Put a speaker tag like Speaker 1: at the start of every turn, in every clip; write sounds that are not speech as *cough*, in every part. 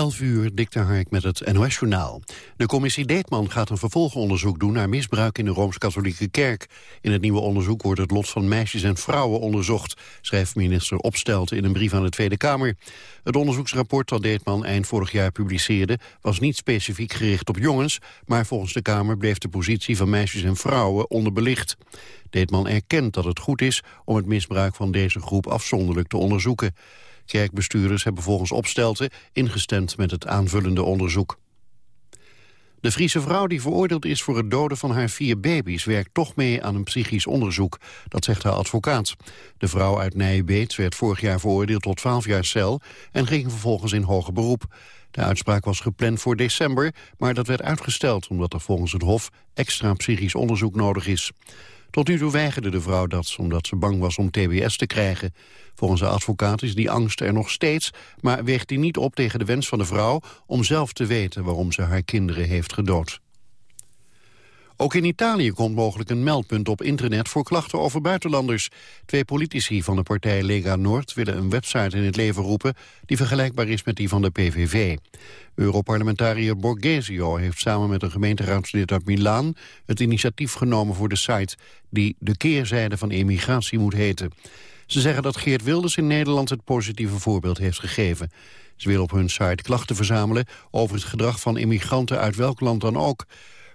Speaker 1: 11 uur, dikte Hark met het NOS-journaal. De commissie Deetman gaat een vervolgonderzoek doen naar misbruik in de Rooms-Katholieke Kerk. In het nieuwe onderzoek wordt het lot van meisjes en vrouwen onderzocht, schrijft minister Opstelten in een brief aan de Tweede Kamer. Het onderzoeksrapport dat Deetman eind vorig jaar publiceerde was niet specifiek gericht op jongens, maar volgens de Kamer bleef de positie van meisjes en vrouwen onderbelicht. Deetman erkent dat het goed is om het misbruik van deze groep afzonderlijk te onderzoeken. Kerkbestuurders hebben volgens Opstelten ingestemd met het aanvullende onderzoek. De Friese vrouw die veroordeeld is voor het doden van haar vier baby's... werkt toch mee aan een psychisch onderzoek. Dat zegt haar advocaat. De vrouw uit Nijenbeets werd vorig jaar veroordeeld tot 12 jaar cel... en ging vervolgens in hoger beroep. De uitspraak was gepland voor december, maar dat werd uitgesteld... omdat er volgens het Hof extra psychisch onderzoek nodig is. Tot nu toe weigerde de vrouw dat, omdat ze bang was om tbs te krijgen. Volgens de advocaat is die angst er nog steeds... maar weegt die niet op tegen de wens van de vrouw... om zelf te weten waarom ze haar kinderen heeft gedood. Ook in Italië komt mogelijk een meldpunt op internet voor klachten over buitenlanders. Twee politici van de partij Lega Noord willen een website in het leven roepen... die vergelijkbaar is met die van de PVV. Europarlementariër Borghesio heeft samen met een gemeenteraadslid uit Milaan... het initiatief genomen voor de site die de keerzijde van emigratie moet heten. Ze zeggen dat Geert Wilders in Nederland het positieve voorbeeld heeft gegeven. Ze willen op hun site klachten verzamelen over het gedrag van immigranten uit welk land dan ook...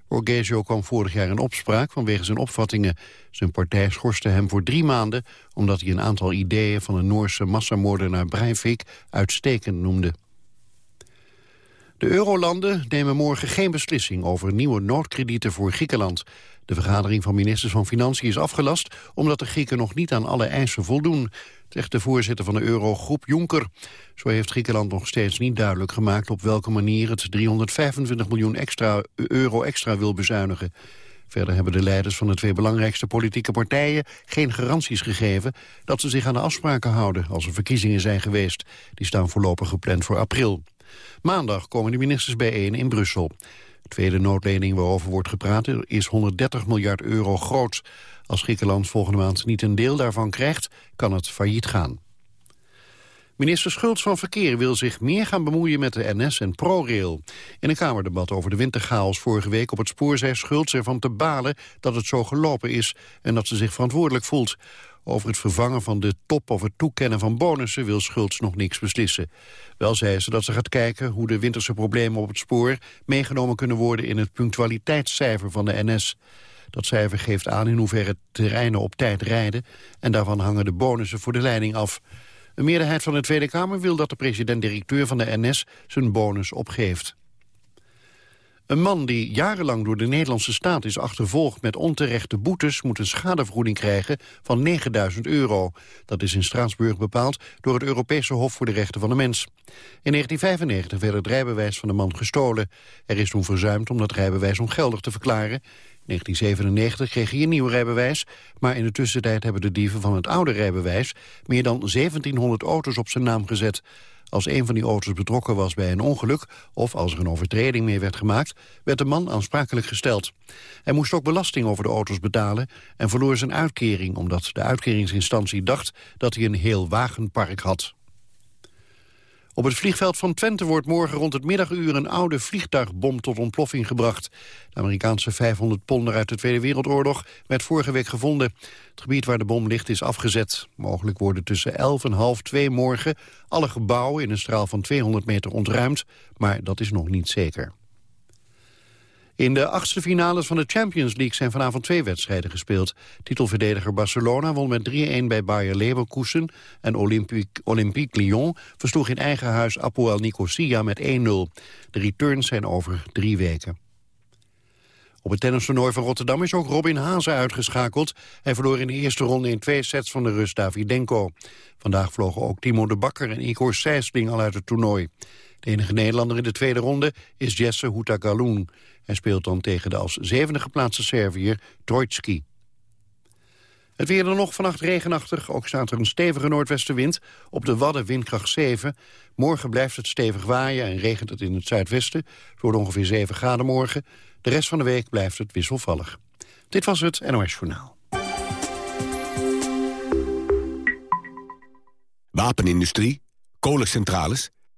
Speaker 1: Borghesio kwam vorig jaar in opspraak vanwege zijn opvattingen. Zijn partij schorste hem voor drie maanden... omdat hij een aantal ideeën van een Noorse massamoordenaar Breivik uitstekend noemde. De eurolanden nemen morgen geen beslissing over nieuwe noodkredieten voor Griekenland. De vergadering van ministers van Financiën is afgelast... omdat de Grieken nog niet aan alle eisen voldoen, zegt de voorzitter van de eurogroep Juncker. Zo heeft Griekenland nog steeds niet duidelijk gemaakt... op welke manier het 325 miljoen extra, euro extra wil bezuinigen. Verder hebben de leiders van de twee belangrijkste politieke partijen geen garanties gegeven dat ze zich aan de afspraken houden als er verkiezingen zijn geweest. Die staan voorlopig gepland voor april. Maandag komen de ministers bijeen in Brussel. De tweede noodlening waarover wordt gepraat is 130 miljard euro groot. Als Griekenland volgende maand niet een deel daarvan krijgt, kan het failliet gaan. Minister Schultz van Verkeer wil zich meer gaan bemoeien met de NS en ProRail. In een Kamerdebat over de winterchaos vorige week op het spoor zei Schultz ervan te balen dat het zo gelopen is en dat ze zich verantwoordelijk voelt. Over het vervangen van de top of het toekennen van bonussen wil Schultz nog niks beslissen. Wel zei ze dat ze gaat kijken hoe de winterse problemen op het spoor meegenomen kunnen worden in het punctualiteitscijfer van de NS. Dat cijfer geeft aan in hoeverre terreinen op tijd rijden en daarvan hangen de bonussen voor de leiding af. Een meerderheid van de Tweede Kamer wil dat de president-directeur van de NS zijn bonus opgeeft. Een man die jarenlang door de Nederlandse staat is achtervolgd met onterechte boetes moet een schadevergoeding krijgen van 9000 euro. Dat is in Straatsburg bepaald door het Europese Hof voor de Rechten van de Mens. In 1995 werd het rijbewijs van de man gestolen. Er is toen verzuimd om dat rijbewijs ongeldig te verklaren. In 1997 kreeg hij een nieuw rijbewijs, maar in de tussentijd hebben de dieven van het oude rijbewijs meer dan 1700 auto's op zijn naam gezet. Als een van die auto's betrokken was bij een ongeluk... of als er een overtreding mee werd gemaakt... werd de man aansprakelijk gesteld. Hij moest ook belasting over de auto's betalen... en verloor zijn uitkering omdat de uitkeringsinstantie dacht... dat hij een heel wagenpark had. Op het vliegveld van Twente wordt morgen rond het middaguur een oude vliegtuigbom tot ontploffing gebracht. De Amerikaanse 500 ponder uit de Tweede Wereldoorlog werd vorige week gevonden. Het gebied waar de bom ligt is afgezet. Mogelijk worden tussen 11 en half 2 morgen alle gebouwen in een straal van 200 meter ontruimd, maar dat is nog niet zeker. In de achtste finales van de Champions League zijn vanavond twee wedstrijden gespeeld. Titelverdediger Barcelona won met 3-1 bij Bayer Leverkusen... en Olympique, Lyon versloeg in eigen huis Apoel Nicosia met 1-0. De returns zijn over drie weken. Op het tennistoernooi van Rotterdam is ook Robin Haase uitgeschakeld. Hij verloor in de eerste ronde in twee sets van de Rus Davidenko. Vandaag vlogen ook Timo de Bakker en Igor Sijsling al uit het toernooi. De enige Nederlander in de tweede ronde is Jesse Houtagaloen. Hij speelt dan tegen de als zevende geplaatste Serviër Trojtski. Het weer dan nog vannacht regenachtig. Ook staat er een stevige noordwestenwind. Op de Wadden windkracht 7. Morgen blijft het stevig waaien en regent het in het zuidwesten. Het ongeveer 7 graden morgen. De rest van de week blijft het wisselvallig. Dit was het NOS Journaal.
Speaker 2: Wapenindustrie, kolencentrales,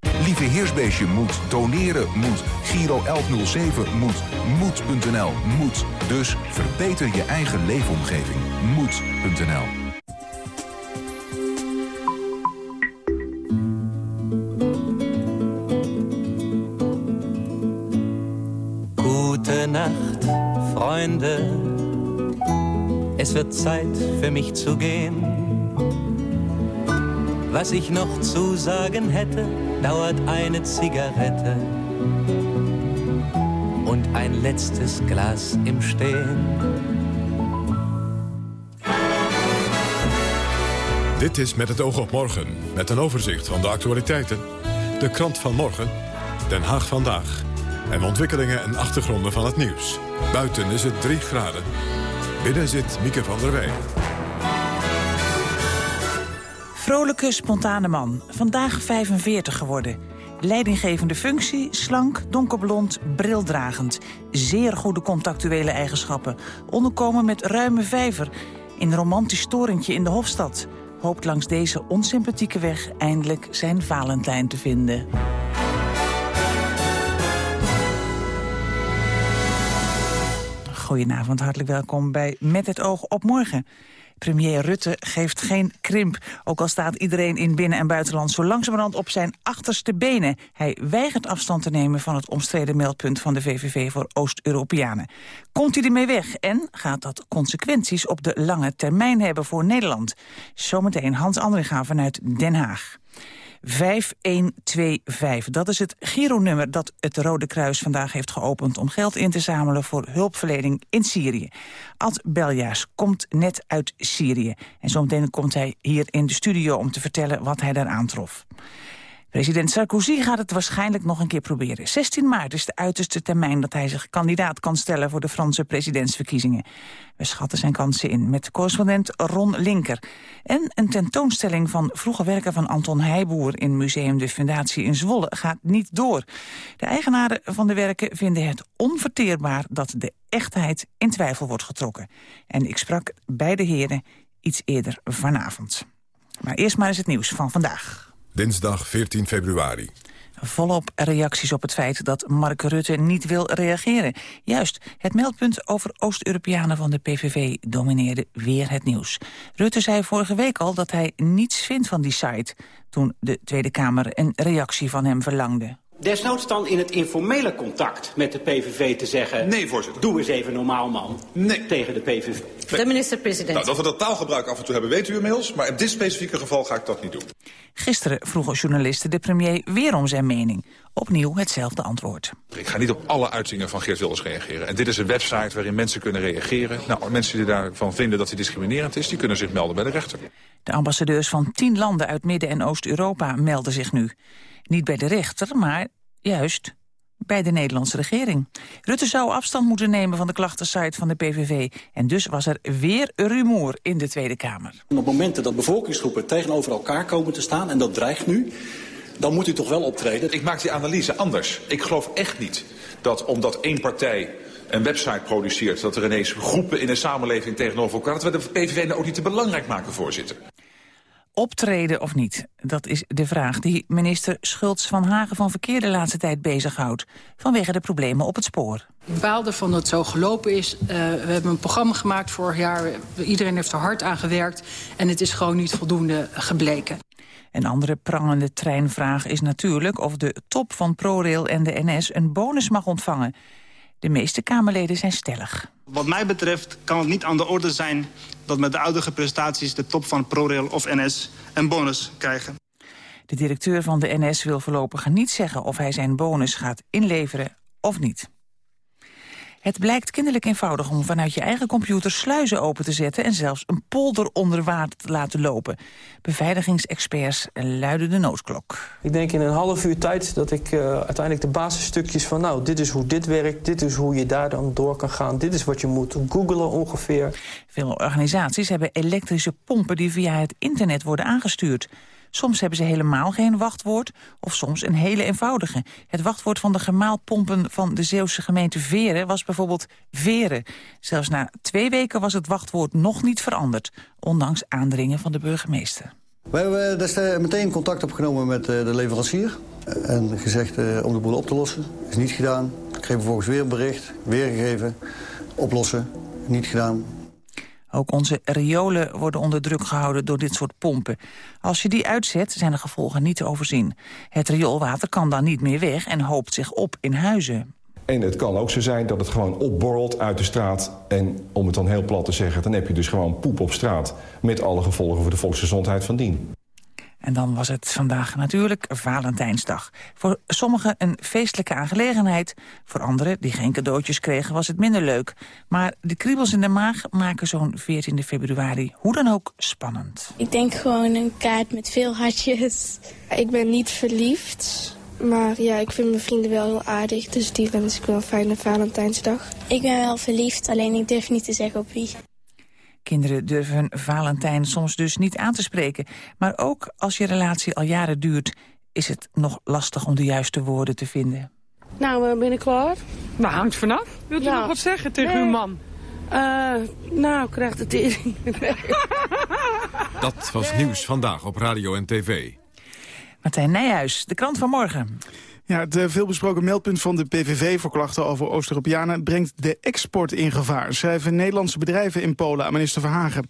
Speaker 3: Lieve Heersbeestje moet, doneren moet, Giro 1107 moet, moed.nl moet. Dus verbeter je eigen leefomgeving. Moed.nl
Speaker 4: Gute Nacht, Freunde. Es wird Zeit für mich zu gehen. Was ich noch zu sagen hätte, dauert eine Zigarette und ein letztes Glas im Stehen.
Speaker 5: Dit is Met het oog op morgen, met een overzicht van de actualiteiten. De krant van morgen, Den Haag vandaag. En ontwikkelingen en achtergronden van het nieuws. Buiten is het 3 graden. Binnen zit Mieke van der Wij.
Speaker 6: Vrolijke, spontane man. Vandaag 45 geworden. Leidinggevende functie, slank, donkerblond, brildragend. Zeer goede contactuele eigenschappen. Onderkomen met ruime vijver. In een romantisch torentje in de Hofstad. Hoopt langs deze onsympathieke weg eindelijk zijn Valentijn te vinden. Goedenavond, hartelijk welkom bij Met het oog op morgen. Premier Rutte geeft geen krimp. Ook al staat iedereen in binnen- en buitenland zo langzamerhand op zijn achterste benen. Hij weigert afstand te nemen van het omstreden meldpunt van de VVV voor Oost-Europeanen. Komt hij ermee weg en gaat dat consequenties op de lange termijn hebben voor Nederland? Zometeen Hans Andringa vanuit Den Haag. 5125. Dat is het Giro-nummer dat het Rode Kruis vandaag heeft geopend... om geld in te zamelen voor hulpverlening in Syrië. Ad Beljaars komt net uit Syrië. En zometeen komt hij hier in de studio om te vertellen wat hij daar aantrof. President Sarkozy gaat het waarschijnlijk nog een keer proberen. 16 maart is de uiterste termijn dat hij zich kandidaat kan stellen... voor de Franse presidentsverkiezingen. We schatten zijn kansen in met correspondent Ron Linker. En een tentoonstelling van vroege werken van Anton Heijboer... in Museum de Fundatie in Zwolle gaat niet door. De eigenaren van de werken vinden het onverteerbaar... dat de echtheid in twijfel wordt getrokken. En ik sprak beide heren iets eerder vanavond. Maar eerst maar eens het nieuws van vandaag.
Speaker 5: Dinsdag 14 februari.
Speaker 6: Volop reacties op het feit dat Mark Rutte niet wil reageren. Juist, het meldpunt over Oost-Europeanen van de PVV domineerde weer het nieuws. Rutte zei vorige week al dat hij niets vindt van die site... toen de Tweede Kamer een reactie van hem verlangde.
Speaker 7: Desnoods dan in het informele contact met de PVV te zeggen...
Speaker 8: Nee, voorzitter.
Speaker 7: Doe eens even normaal, man.
Speaker 8: Nee.
Speaker 7: Tegen de PVV.
Speaker 9: De minister-president.
Speaker 8: Nou, dat we dat taalgebruik af en toe hebben, weet u inmiddels. Maar in dit specifieke geval ga ik dat niet doen.
Speaker 6: Gisteren vroegen journalisten de premier weer om zijn mening. Opnieuw hetzelfde antwoord.
Speaker 8: Ik ga niet op alle uitingen van Geert Wilders reageren. En dit is een website waarin mensen kunnen reageren. Nou, mensen die daarvan vinden dat hij discriminerend is... die kunnen zich melden bij de rechter.
Speaker 6: De ambassadeurs van tien landen uit Midden- en Oost-Europa melden zich nu. Niet bij de rechter, maar juist bij de Nederlandse regering. Rutte zou afstand moeten nemen van de klachtensite van de PVV. En dus was er weer een rumoer in de Tweede Kamer.
Speaker 10: Op momenten dat bevolkingsgroepen tegenover elkaar komen te staan... en dat dreigt nu, dan moet u toch wel optreden.
Speaker 8: Ik maak die analyse anders. Ik geloof echt niet dat omdat één partij een website produceert... dat er ineens groepen in de samenleving tegenover elkaar... dat we de PVV nou ook niet te belangrijk maken, voorzitter
Speaker 6: optreden of niet? Dat is de vraag die minister Schultz van Hagen van Verkeer de laatste tijd bezighoudt. Vanwege de problemen op het spoor.
Speaker 11: Ik ervan dat het zo gelopen is. Uh, we hebben een programma gemaakt vorig jaar. Iedereen heeft er hard aan gewerkt. En het is gewoon niet voldoende gebleken.
Speaker 6: Een andere prangende treinvraag is natuurlijk of de top van ProRail en de NS een bonus mag ontvangen. De meeste Kamerleden zijn stellig.
Speaker 12: Wat mij betreft kan het niet aan de orde zijn dat met de huidige prestaties de top van ProRail of NS een bonus krijgen.
Speaker 6: De directeur van de NS wil voorlopig niet zeggen of hij zijn bonus gaat inleveren of niet. Het blijkt kinderlijk eenvoudig om vanuit je eigen computer sluizen open te zetten... en zelfs een polder onder water te laten lopen. Beveiligingsexperts luiden de noodklok.
Speaker 9: Ik denk in een half uur tijd dat ik uh, uiteindelijk de basisstukjes van... nou, dit is hoe dit werkt, dit is hoe je daar dan door kan gaan... dit is wat je moet googlen ongeveer.
Speaker 6: Veel organisaties hebben elektrische pompen die via het internet worden aangestuurd. Soms hebben ze helemaal geen wachtwoord of soms een hele eenvoudige. Het wachtwoord van de gemaalpompen van de Zeeuwse gemeente Veren was bijvoorbeeld Veren. Zelfs na twee weken was het wachtwoord nog niet veranderd, ondanks aandringen van de burgemeester.
Speaker 13: We hebben destijds meteen contact opgenomen met eh, de leverancier en gezegd eh, om de boel op te lossen. Is niet gedaan. Ik kreeg vervolgens weer een bericht, weergegeven, oplossen, niet gedaan.
Speaker 6: Ook onze riolen worden onder druk gehouden door dit soort pompen. Als je die uitzet, zijn de gevolgen niet te overzien. Het rioolwater kan dan niet meer weg en hoopt zich op in huizen.
Speaker 14: En het kan ook zo zijn dat het gewoon opborrelt uit de straat. En om het dan heel plat te zeggen, dan heb je dus gewoon poep op straat... met alle gevolgen voor de volksgezondheid van dien.
Speaker 6: En dan was het vandaag natuurlijk Valentijnsdag. Voor sommigen een feestelijke aangelegenheid. Voor anderen, die geen cadeautjes kregen, was het minder leuk. Maar de kriebels in de maag maken zo'n 14 februari hoe dan ook spannend.
Speaker 15: Ik denk gewoon een kaart met veel hartjes.
Speaker 16: Ik ben niet verliefd. Maar ja, ik vind mijn vrienden wel heel aardig, dus die wens ik wel een fijne Valentijnsdag.
Speaker 15: Ik ben wel verliefd, alleen ik durf niet te zeggen op wie.
Speaker 6: Kinderen durven Valentijn soms dus niet aan te spreken. Maar ook als je relatie al jaren duurt... is het nog lastig om de juiste woorden te vinden.
Speaker 16: Nou, uh, ben ik klaar?
Speaker 17: Nou, hangt vanaf. Wilt u nog wat zeggen tegen uw man?
Speaker 16: Uh, nou, krijgt het tering. *laughs*
Speaker 5: Dat was nieuws vandaag op radio en tv.
Speaker 6: Martijn Nijhuis, de krant van morgen.
Speaker 18: Ja, het eh, veelbesproken meldpunt van de PVV voor klachten over Oost-Europeanen... brengt de export in gevaar, schrijven Nederlandse bedrijven in Polen aan minister Verhagen.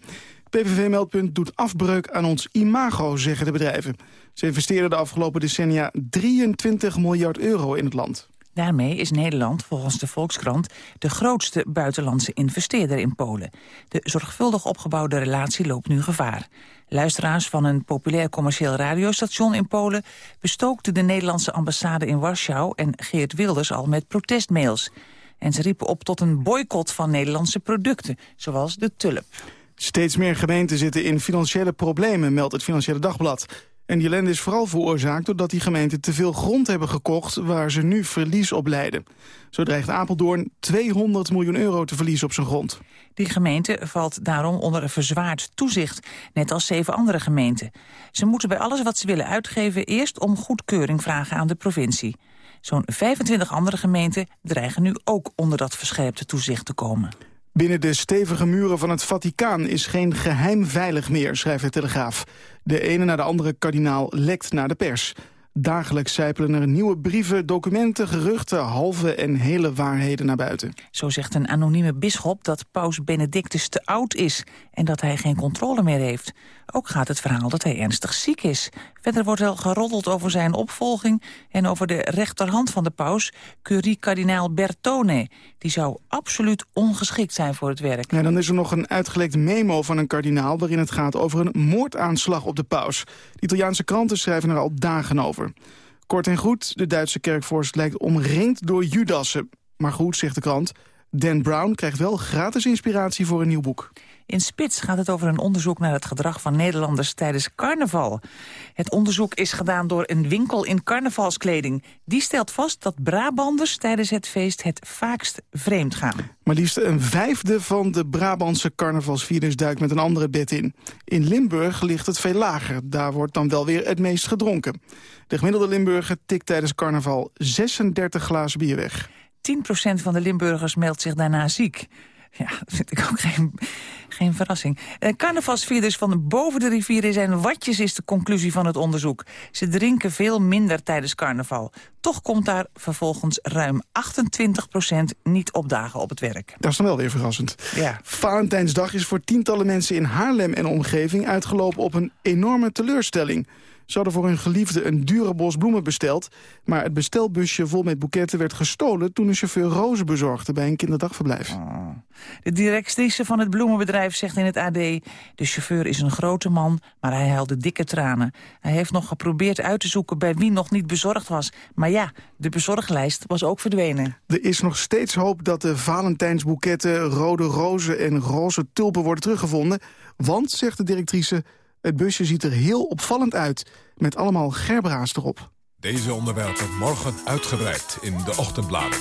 Speaker 18: PVV-meldpunt doet afbreuk aan ons imago, zeggen de bedrijven. Ze investeerden de afgelopen decennia 23 miljard euro in het land.
Speaker 6: Daarmee is Nederland, volgens de Volkskrant, de grootste buitenlandse investeerder in Polen. De zorgvuldig opgebouwde relatie loopt nu gevaar. Luisteraars van een populair commercieel radiostation in Polen... bestookten de Nederlandse ambassade in Warschau en Geert Wilders al met protestmails. En ze riepen op tot een boycott van Nederlandse producten, zoals de tulp.
Speaker 18: Steeds meer gemeenten zitten in financiële problemen, meldt het Financiële Dagblad. En die ellende is vooral veroorzaakt doordat die gemeenten te veel grond hebben gekocht waar ze nu verlies op leiden. Zo dreigt Apeldoorn 200 miljoen euro te verliezen op zijn grond.
Speaker 6: Die gemeente valt daarom onder een verzwaard toezicht, net als zeven andere gemeenten. Ze moeten bij alles wat ze willen uitgeven eerst om goedkeuring vragen aan de provincie. Zo'n 25 andere gemeenten dreigen nu ook onder dat verscherpte toezicht te komen.
Speaker 18: Binnen de stevige muren van het Vaticaan is geen geheim veilig meer, schrijft de Telegraaf. De ene na de andere kardinaal lekt naar de pers. Dagelijks zijpelen er nieuwe brieven, documenten, geruchten, halve en hele waarheden naar buiten.
Speaker 6: Zo zegt een anonieme bisschop dat paus Benedictus te oud is en dat hij geen controle meer heeft. Ook gaat het verhaal dat hij ernstig ziek is. Verder wordt er geroddeld over zijn opvolging en over de rechterhand van de paus, curie-kardinaal Bertone. Die zou absoluut ongeschikt zijn voor het werk.
Speaker 18: Dan is er nog een uitgelekt memo van een kardinaal waarin het gaat over een moordaanslag op de paus. De Italiaanse kranten schrijven er al dagen over. Kort en goed, de Duitse kerkvorst lijkt omringd door Judassen. Maar goed, zegt de krant, Dan Brown krijgt wel gratis inspiratie voor een nieuw boek.
Speaker 6: In Spits gaat het over een onderzoek naar het gedrag van Nederlanders tijdens carnaval. Het onderzoek is gedaan door een winkel in carnavalskleding. Die stelt vast dat Brabanders tijdens het feest het vaakst vreemd gaan.
Speaker 18: Maar liefst een vijfde van de Brabantse carnavalsvierders duikt met een andere bed in. In Limburg ligt het veel lager. Daar wordt dan wel weer het meest gedronken. De gemiddelde Limburger tikt tijdens carnaval 36 glazen bier weg.
Speaker 6: 10% van de Limburgers meldt zich daarna ziek. Ja, dat vind ik ook geen, geen verrassing. Eh, carnavalsvierders van boven de rivieren zijn watjes, is de conclusie van het onderzoek. Ze drinken veel minder tijdens carnaval. Toch komt daar vervolgens ruim 28% niet opdagen op het werk.
Speaker 18: Dat is dan wel weer verrassend.
Speaker 6: Ja.
Speaker 18: Valentijnsdag is voor tientallen mensen in Haarlem en omgeving uitgelopen op een enorme teleurstelling. Ze hadden voor hun geliefde een dure bos bloemen besteld... maar het bestelbusje vol met boeketten werd gestolen... toen een chauffeur rozen bezorgde bij een kinderdagverblijf.
Speaker 6: Oh. De directrice van het bloemenbedrijf zegt in het AD... de chauffeur is een grote man, maar hij huilde dikke tranen. Hij heeft nog geprobeerd uit te zoeken bij wie nog niet bezorgd was. Maar ja, de bezorglijst was ook verdwenen.
Speaker 18: Er is nog steeds hoop dat de Valentijnsboeketten, rode rozen en roze tulpen worden teruggevonden. Want, zegt de directrice, het busje ziet er heel opvallend uit. Met allemaal gerbera's erop.
Speaker 5: Deze onderwerpen morgen uitgebreid in de ochtendbladen.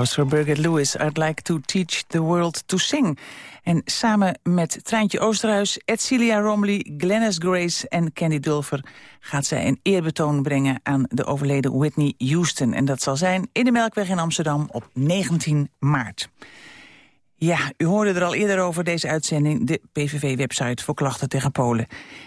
Speaker 6: Applaus voor Birgit Lewis. I'd like to teach the world to sing. En samen met Treintje Oosterhuis, Edcilia Romley, Glennis Grace en Candy Dulfer... gaat zij een eerbetoon brengen aan de overleden Whitney Houston. En dat zal zijn in de Melkweg in Amsterdam op 19 maart. Ja, u hoorde er al eerder over deze uitzending, de PVV-website voor klachten tegen Polen.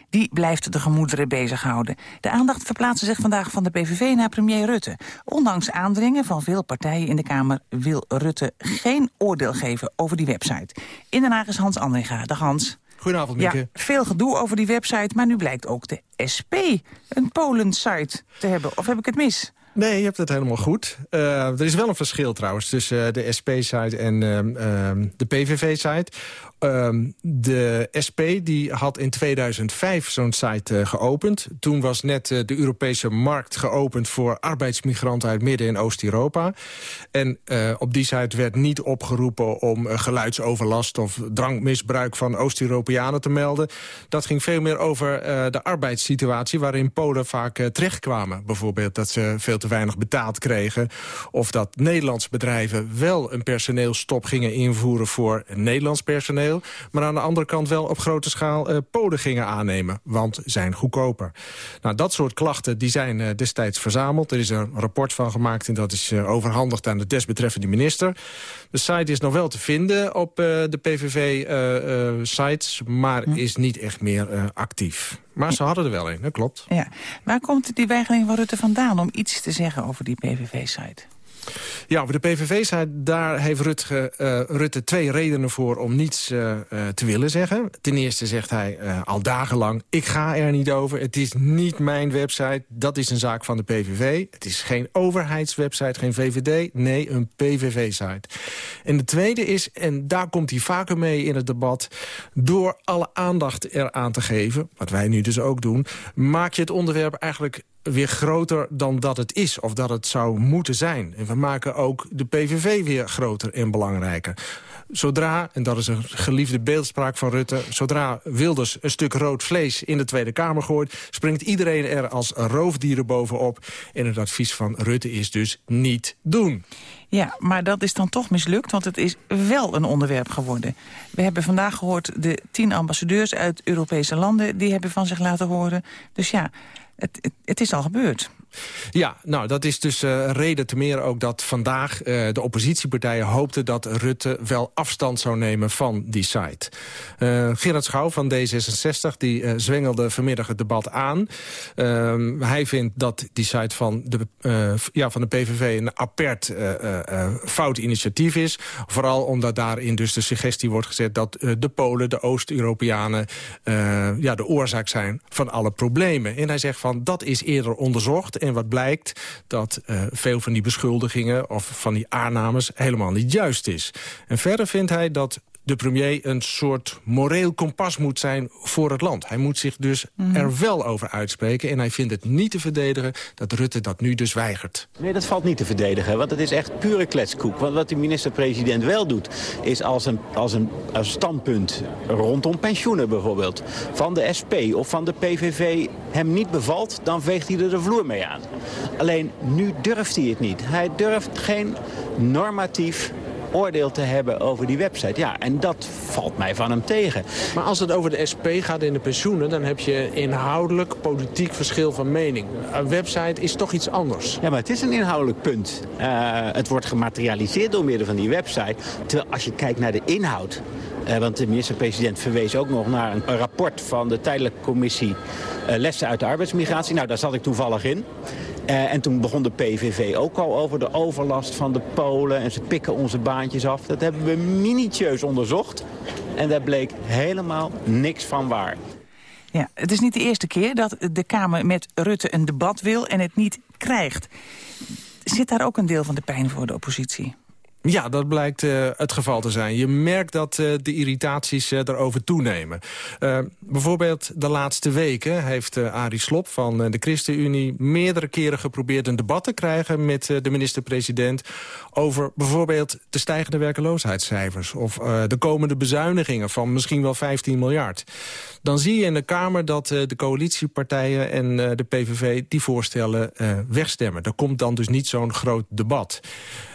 Speaker 6: Die blijft de gemoederen bezighouden. De aandacht verplaatst zich vandaag van de PVV naar premier Rutte. Ondanks aandringen van veel partijen in de Kamer wil Rutte geen oordeel geven over die website. In Den Haag is Hans Andringa. Dag Hans.
Speaker 19: Goedenavond, Mieke.
Speaker 6: Ja, veel gedoe over die website, maar nu blijkt ook de SP een Polen-site te hebben. Of heb ik het mis?
Speaker 19: Nee, je hebt het helemaal goed. Uh, er is wel een verschil trouwens tussen de SP-site en uh, de PVV-site. Ehm, de SP die had in 2005 zo'n site uh, geopend. Toen was net uh, de Europese markt geopend voor arbeidsmigranten uit Midden- en Oost-Europa. En uh, op die site werd niet opgeroepen om geluidsoverlast of drankmisbruik van Oost-Europeanen te melden. Dat ging veel meer over de arbeidssituatie waarin Polen vaak terechtkwamen. Bijvoorbeeld dat ze veel te weinig betaald kregen. Of dat Nederlandse bedrijven wel een personeelstop gingen invoeren voor Nederlands personeel maar aan de andere kant wel op grote schaal uh, Polen gingen aannemen. Want zijn goedkoper. Nou, dat soort klachten die zijn uh, destijds verzameld. Er is een rapport van gemaakt en dat is uh, overhandigd aan de desbetreffende minister. De site is nog wel te vinden op de PVV-sites, maar hm. is niet echt meer actief. Maar ze hadden er wel een, dat klopt.
Speaker 6: Ja. Waar komt die weigering van Rutte vandaan om iets te zeggen over die PVV-site?
Speaker 19: Ja, over de PVV zei, daar heeft Rutte, uh, Rutte twee redenen voor om niets uh, uh, te willen zeggen. Ten eerste zegt hij al dagenlang, ik ga er niet over. Het is niet mijn website, dat is een zaak van de PVV. Het is geen overheidswebsite, geen VVD, nee, een PVV-site. En de tweede is, en daar komt hij vaker mee in het debat... door alle aandacht eraan te geven, wat wij nu dus ook doen... maak je het onderwerp eigenlijk weer groter dan dat het is. Of dat het zou moeten zijn. En we maken ook de PVV weer groter en belangrijker. Zodra, en dat is een geliefde beeldspraak van Rutte... zodra Wilders een stuk rood vlees in de Tweede Kamer gooit... springt iedereen er als roofdieren bovenop. En het advies van Rutte is dus niet doen.
Speaker 6: Ja, maar dat is dan toch mislukt, want het is wel een onderwerp geworden. We hebben vandaag gehoord de tien ambassadeurs uit Europese landen... die hebben van zich laten horen. Dus ja, het, het, is al gebeurd.
Speaker 19: Ja, nou, dat is dus uh, reden te meer ook dat vandaag uh, de oppositiepartijen hoopten dat Rutte wel afstand zou nemen van die site. Uh, Gerard Schouw van D66 die zwengelde vanmiddag het debat aan. Ehm, hij vindt dat die site van de, ja, van de PVV een apert fout initiatief is. Vooral omdat daarin dus de suggestie wordt gezet dat de Polen, de Oost-Europeanen ja, de oorzaak zijn van alle problemen. En hij zegt van dat is eerder onderzocht en wat blijkt, dat uh, veel van die beschuldigingen of van die aannames helemaal niet juist is. En verder vindt hij dat de premier een soort moreel kompas moet zijn voor het land. Hij moet zich dus mm. er wel over uitspreken. En hij vindt het niet te verdedigen dat Rutte dat nu dus weigert.
Speaker 20: Nee, dat valt niet te verdedigen. Want het is echt pure kletskoek. Want wat de minister-president wel doet... is als een, als, een, als standpunt rondom pensioenen bijvoorbeeld... van de SP of van de PVV hem niet bevalt... dan veegt hij er de vloer mee aan. Alleen nu durft hij het niet. Hij durft geen normatief oordeel te hebben over die website. Ja, en dat valt mij van hem tegen.
Speaker 19: Maar als het over de SP gaat in de pensioenen... dan heb je inhoudelijk politiek verschil van mening. Een website is toch iets anders.
Speaker 20: Ja, maar het is een inhoudelijk punt. Uh, het wordt gematerialiseerd door middel van die website. Terwijl als je kijkt naar de inhoud... Uh, want de minister-president verwees ook nog naar een, een, rapport van de tijdelijke commissie uh, Lessen uit de arbeidsmigratie. Nou, daar zat ik toevallig in. Uh, en toen begon de PVV ook al over de overlast van de Polen. En ze pikken onze baantjes af. Dat hebben we minutieus onderzocht. En daar bleek helemaal niks van waar.
Speaker 6: Ja, het is niet de eerste keer dat de Kamer met Rutte een debat wil en het niet krijgt. Zit daar ook een deel van de pijn voor de oppositie?
Speaker 19: Ja, dat blijkt uh, het geval te zijn. Je merkt dat uh, de irritaties uh, erover toenemen. bijvoorbeeld de laatste weken heeft Arie Slob van de ChristenUnie... meerdere keren geprobeerd een debat te krijgen met de minister-president... over bijvoorbeeld de stijgende werkeloosheidscijfers... of de komende bezuinigingen van misschien wel 15 miljard. Dan zie je in de Kamer dat de coalitiepartijen en de PVV... die voorstellen wegstemmen. Er komt dan dus niet zo'n groot debat.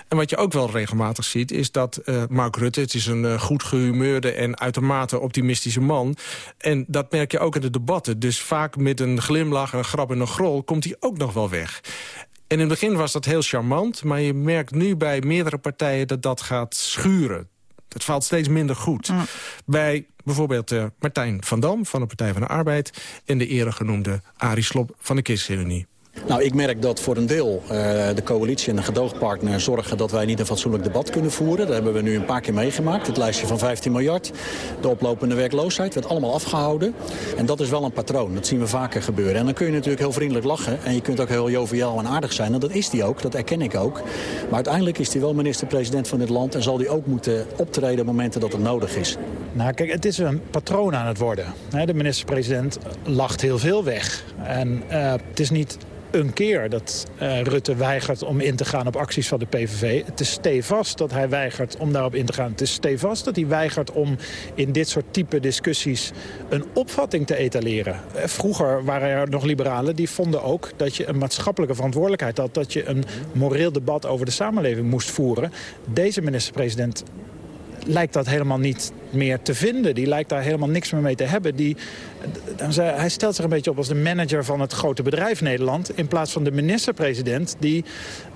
Speaker 19: En wat je ook wel regelmatig ziet, is dat uh, Mark Rutte... het is een uh, goed gehumeurde en uitermate optimistische man. En dat merk je ook in de debatten. Dus vaak met een glimlach, een grap en een grol... komt hij ook nog wel weg. En in het begin was dat heel charmant, maar je merkt nu bij meerdere partijen dat dat gaat schuren. Het valt steeds minder goed. Mm. Bij bijvoorbeeld uh, Martijn van Dam van de Partij van de Arbeid... en de eerder genoemde Arie Slob van de ChristenUnie.
Speaker 10: Nou, ik merk dat voor een deel uh, de coalitie en de gedoogpartner zorgen dat wij niet een fatsoenlijk debat kunnen voeren. Dat hebben we nu een paar keer meegemaakt. Het lijstje van 15 miljard, de oplopende werkloosheid, werd allemaal afgehouden. En dat is wel een patroon. Dat zien we vaker gebeuren. En dan kun je natuurlijk heel vriendelijk lachen. En je kunt ook heel joviaal en aardig zijn. En dat is die ook, dat erken ik ook. Maar uiteindelijk is hij wel minister-president van dit land... en zal hij ook moeten optreden op momenten dat het nodig is.
Speaker 21: Nou, kijk, het is een patroon aan het worden. De minister-president lacht heel veel weg. En uh, het is niet een keer dat uh, Rutte weigert om in te gaan op acties van de PVV. Het is stevast dat hij weigert om daarop in te gaan. Het is stevast dat hij weigert om in dit soort type discussies een opvatting te etaleren. Eh, vroeger waren er nog liberalen die vonden ook dat je een maatschappelijke verantwoordelijkheid had. Dat je een moreel debat over de samenleving moest voeren. Deze minister-president lijkt dat helemaal niet meer te vinden. Die lijkt daar helemaal niks meer mee te hebben. Die, hij stelt zich een beetje op als de manager van het grote bedrijf Nederland... in plaats van de minister-president die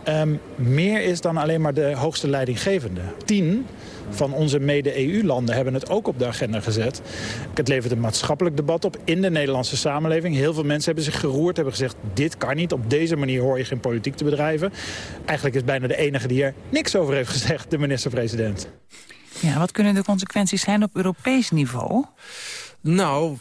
Speaker 21: um, meer is dan alleen maar de hoogste leidinggevende. Tien van onze mede-EU-landen hebben het ook op de agenda gezet. Het levert een maatschappelijk debat op in de Nederlandse samenleving. Heel veel mensen hebben zich geroerd, hebben gezegd... dit kan niet, op deze manier hoor je geen politiek te bedrijven. Eigenlijk is bijna de enige die er niks over heeft gezegd, de minister-president.
Speaker 6: Ja, wat kunnen de consequenties zijn op Europees niveau?
Speaker 19: Nou,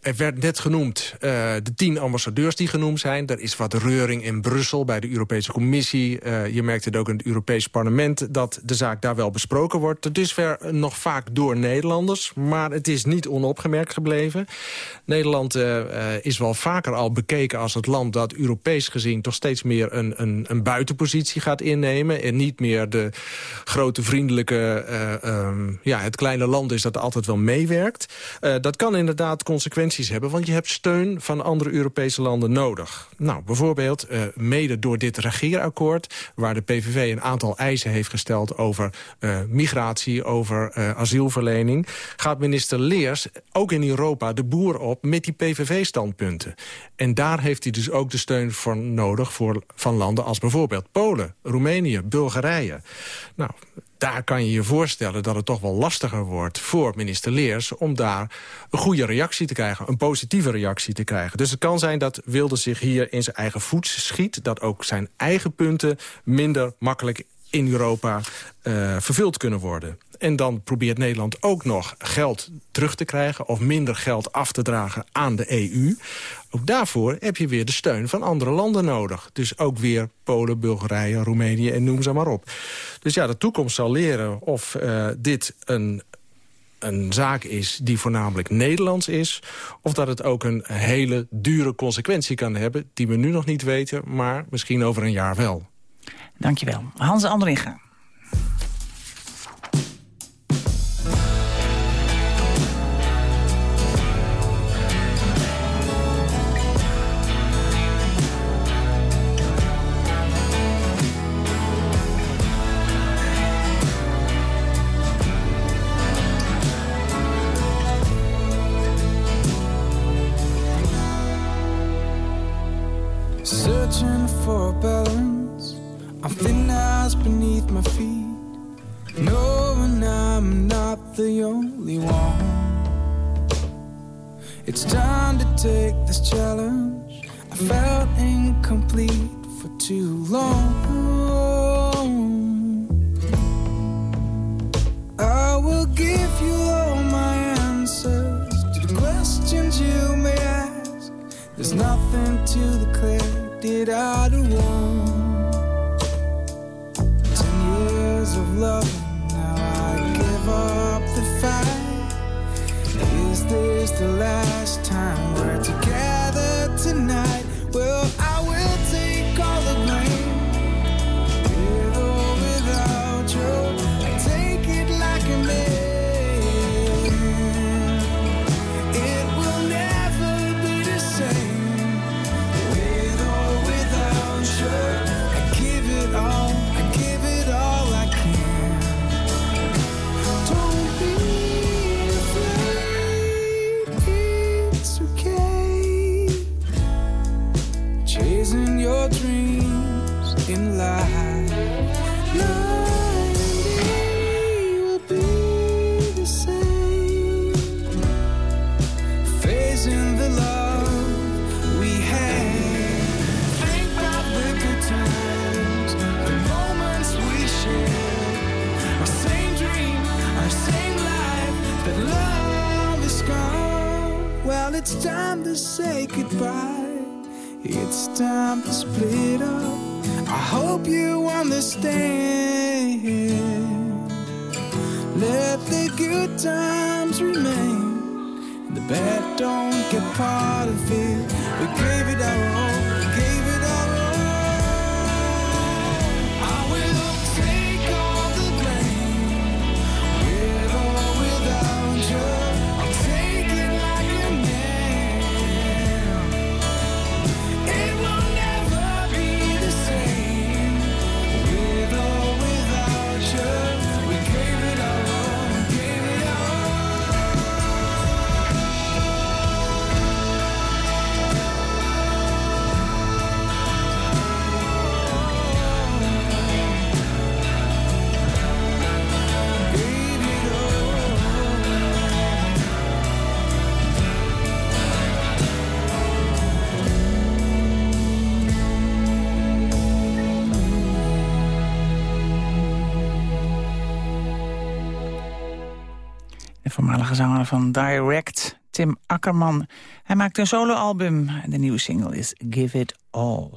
Speaker 19: er werd net genoemd uh, de tien ambassadeurs die genoemd zijn. Er is wat reuring in Brussel bij de Europese Commissie. Uh, je merkt het ook in het Europese parlement dat de zaak daar wel besproken wordt. Tot dusver nog vaak door Nederlanders, maar het is niet onopgemerkt gebleven. Nederland is wel vaker al bekeken als het land dat Europees gezien... toch steeds meer een, een, een buitenpositie gaat innemen... en niet meer de grote vriendelijke, um, ja, het kleine land is dat altijd wel meewerkt. dat kan kan inderdaad consequenties hebben... want je hebt steun van andere Europese landen nodig. Nou, bijvoorbeeld uh, mede door dit regeerakkoord... waar de PVV een aantal eisen heeft gesteld over uh, migratie... over uh, asielverlening... gaat minister Leers ook in Europa de boer op met die PVV-standpunten. En daar heeft hij dus ook de steun voor nodig voor, van landen als bijvoorbeeld Polen, Roemenië, Bulgarije. Nou, daar kan je je voorstellen dat het toch wel lastiger wordt voor minister Leers... om daar een goede reactie te krijgen, een positieve reactie te krijgen. Dus het kan zijn dat Wilde zich hier in zijn eigen voet schiet... dat ook zijn eigen punten minder makkelijk in Europa uh, vervuld kunnen worden. En dan probeert Nederland ook nog geld terug te krijgen... of minder geld af te dragen aan de EU. Ook daarvoor heb je weer de steun van andere landen nodig. Dus ook weer Polen, Bulgarije, Roemenië en noem ze maar op. Dus ja, de toekomst zal leren of uh, dit een een zaak is die voornamelijk Nederlands is... of dat het ook een hele dure consequentie kan hebben... die we nu nog niet weten, maar misschien over een jaar wel.
Speaker 6: Dankjewel. Hans Andringa.
Speaker 22: Long I will give you all my answers To the questions you may ask There's nothing to declare did I do wrong? Ten years of love, now I give up the fight. Is this the last time we're together tonight? Well,
Speaker 6: De voormalige zanger van Direct, Tim Akkerman. Hij maakt een soloalbum. De nieuwe single is Give It All.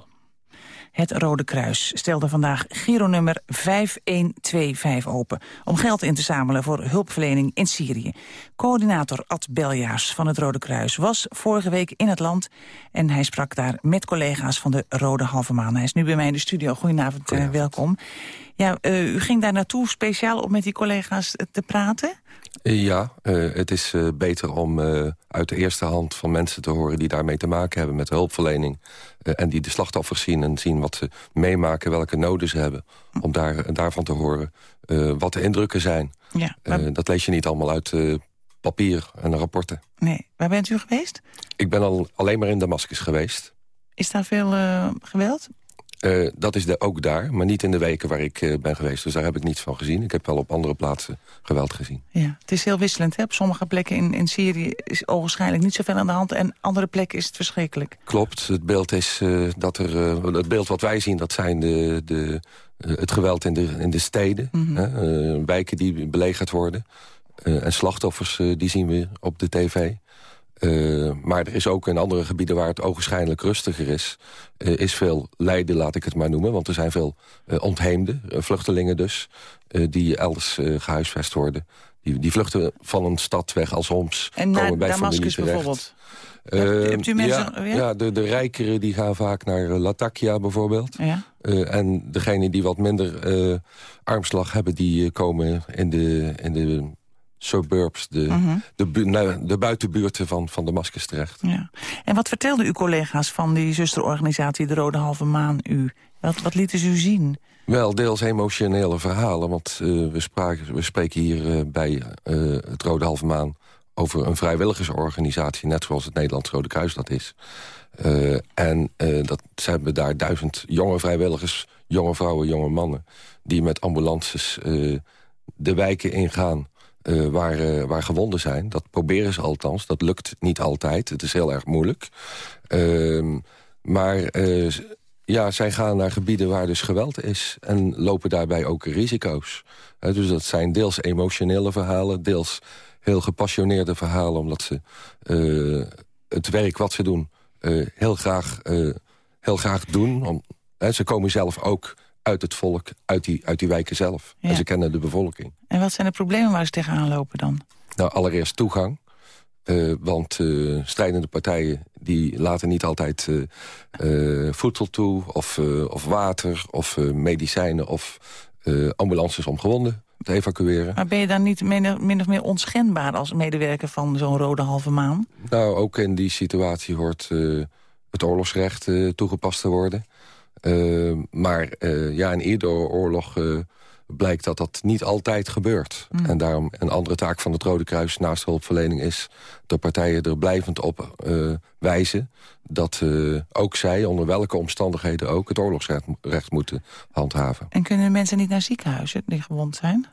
Speaker 6: Het Rode Kruis stelde vandaag Giro-nummer 5125 open... om geld in te zamelen voor hulpverlening in Syrië. Coördinator Ad Beljaars van het Rode Kruis was vorige week in het land... en hij sprak daar met collega's van de Rode Halve Maan. Hij is nu bij mij in de studio. Goedenavond, eh, welkom. Ja, eh, u ging daar naartoe speciaal om met die collega's eh, te praten?
Speaker 23: Ja, eh, het is eh, beter om eh, uit de eerste hand van mensen te horen... die daarmee te maken hebben met hulpverlening... eh, en die de slachtoffers zien en zien wat ze meemaken... welke noden ze hebben, om daar, daarvan te horen eh, wat de indrukken zijn.
Speaker 6: Ja,
Speaker 23: Eh, dat lees je niet allemaal uit eh, papier en rapporten.
Speaker 6: Nee. Waar bent u geweest?
Speaker 23: Ik ben al alleen maar in Damascus geweest.
Speaker 6: Is daar veel eh, geweld?
Speaker 23: Eh, dat is de, ook daar, maar niet in de weken waar ik eh, ben geweest. Dus daar heb ik niets van gezien. Ik heb wel op andere plaatsen geweld gezien.
Speaker 6: Ja, het is heel wisselend. Hè? Op sommige plekken in, in Syrië is ogenschijnlijk niet zoveel aan de hand... en andere plekken is het verschrikkelijk.
Speaker 23: Klopt, het beeld, is, eh, dat er, het beeld wat wij zien, dat zijn de, de, het geweld in de, in de steden.
Speaker 6: Mhm.
Speaker 23: hè, wijken die belegerd worden. En slachtoffers, die zien we op de tv. Eh, maar er is ook in andere gebieden waar het ogenschijnlijk rustiger is... eh, is veel lijden, laat ik het maar noemen. Want er zijn veel eh, ontheemden, vluchtelingen dus... die elders eh, gehuisvest worden. Die, die vluchten van een stad weg als Homs.
Speaker 6: En naar
Speaker 23: komen bij
Speaker 6: Damascus bijvoorbeeld? Hebt u mensen-
Speaker 23: ja,
Speaker 6: ja?
Speaker 23: ja, de, de rijkeren die gaan vaak naar Latakia bijvoorbeeld.
Speaker 6: Ja.
Speaker 23: En degenen die wat minder armslag hebben... die komen in de, in de suburbs, de,
Speaker 6: Mhm.
Speaker 23: de, bu- nou, de buitenbuurten van, van Damascus terecht.
Speaker 6: Ja. En wat vertelden uw collega's van die zusterorganisatie De Rode Halve Maan u? Wat, wat lieten ze u zien?
Speaker 23: Wel, deels emotionele verhalen, want eh, we, spraken, we spreken hier eh, bij eh, het Rode Halve Maan... over een vrijwilligersorganisatie, net zoals het Nederlands Rode Kruis dat is. En dat, ze hebben daar duizend jonge vrijwilligers, jonge vrouwen, jonge mannen... die met ambulances de wijken ingaan eh, waar, eh, waar gewonden zijn. Dat proberen ze althans, dat lukt niet altijd. Het is heel erg moeilijk. Ehm, maar eh, ja, zij gaan naar gebieden waar dus geweld is... en lopen daarbij ook risico's. Dus dat zijn deels emotionele verhalen... deels heel gepassioneerde verhalen... omdat ze het werk wat ze doen heel, graag, heel graag doen. Om, ze komen zelf ook uit het volk, uit die, uit die wijken zelf.
Speaker 6: Ja.
Speaker 23: En ze kennen de bevolking.
Speaker 6: En wat zijn de problemen waar ze tegenaan lopen dan?
Speaker 23: Nou, allereerst toegang. Eh, want eh, strijdende partijen die laten niet altijd eh, voedsel toe... of, of water, of medicijnen, of ambulances om gewonden te evacueren.
Speaker 6: Maar ben je dan niet min, of meer onschendbaar als medewerker van zo'n Rode Halve Maan?
Speaker 23: Nou, ook in die situatie hoort het oorlogsrecht toegepast te worden. Eh, maar eh, ja, in iedere oorlog eh, blijkt dat dat niet altijd gebeurt.
Speaker 6: Mm.
Speaker 23: En daarom een andere taak van het Rode Kruis naast hulpverlening is... de partijen er blijvend op eh, wijzen dat ook zij, onder welke omstandigheden ook... het oorlogsrecht recht moeten handhaven.
Speaker 6: En kunnen mensen niet naar ziekenhuizen die gewond zijn?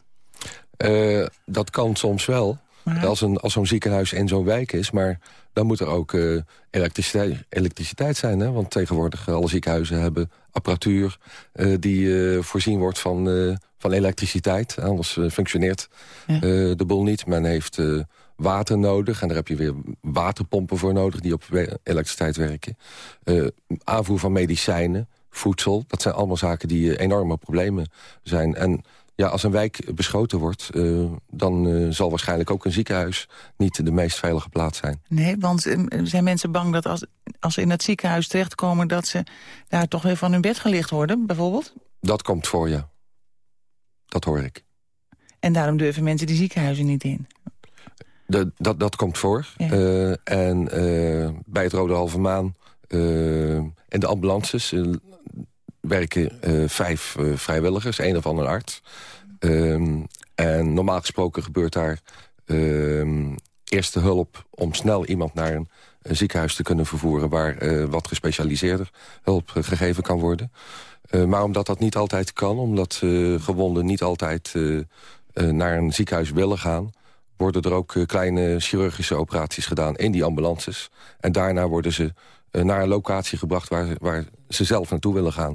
Speaker 23: Dat kan soms wel. Als, een, als zo'n ziekenhuis in zo'n wijk is, maar dan moet er ook uh, elektriciteit, elektriciteit zijn. Hè? Want tegenwoordig alle ziekenhuizen hebben apparatuur uh, die uh, voorzien wordt van, van elektriciteit. Anders functioneert ja. de boel niet. Men heeft water nodig en daar heb je weer waterpompen voor nodig die op elektriciteit werken. aanvoer van medicijnen, voedsel, dat zijn allemaal zaken die enorme problemen zijn. En ja, als een wijk beschoten wordt, uh, dan uh, zal waarschijnlijk ook een ziekenhuis niet de meest veilige plaats zijn.
Speaker 6: Nee, want uh, zijn mensen bang dat als, als ze in het ziekenhuis terechtkomen... dat ze daar toch weer van hun bed gelicht worden, bijvoorbeeld?
Speaker 23: Dat komt voor, ja. Dat hoor ik.
Speaker 6: En daarom durven mensen die ziekenhuizen niet in?
Speaker 23: De, dat, dat komt voor. Ja. en bij het Rode Halve Maan en de ambulances werken uh, vijf uh, vrijwilligers, één ervan een arts. Um, en normaal gesproken gebeurt daar um, eerste hulp... om snel iemand naar een, een ziekenhuis te kunnen vervoeren... waar uh, wat gespecialiseerder hulp gegeven kan worden. maar omdat dat niet altijd kan, omdat gewonden niet altijd naar een ziekenhuis willen gaan worden er ook kleine chirurgische operaties gedaan in die ambulances. En daarna worden ze naar een locatie gebracht waar, waar ze zelf naartoe willen gaan.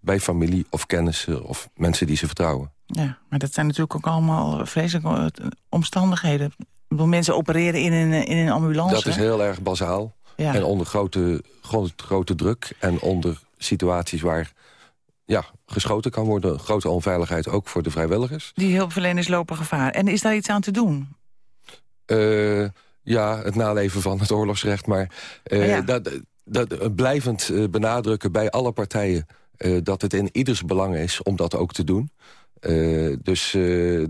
Speaker 23: Bij familie of kennissen of mensen die ze vertrouwen.
Speaker 6: Ja, maar dat zijn natuurlijk ook allemaal vreselijke omstandigheden. Ik mensen opereren in een, in een ambulance.
Speaker 23: Dat is heel erg bazaal. Ja. En onder grote, grote, grote druk en onder situaties waar ja, geschoten kan worden. Grote onveiligheid ook voor de vrijwilligers.
Speaker 6: Die hulpverleners lopen gevaar. En is daar iets aan te doen?
Speaker 23: Uh, ja, het naleven van het oorlogsrecht. Maar uh, ja. dat, dat, blijvend uh, benadrukken bij alle partijen... Uh, dat het in ieders belang is om dat ook te doen. dus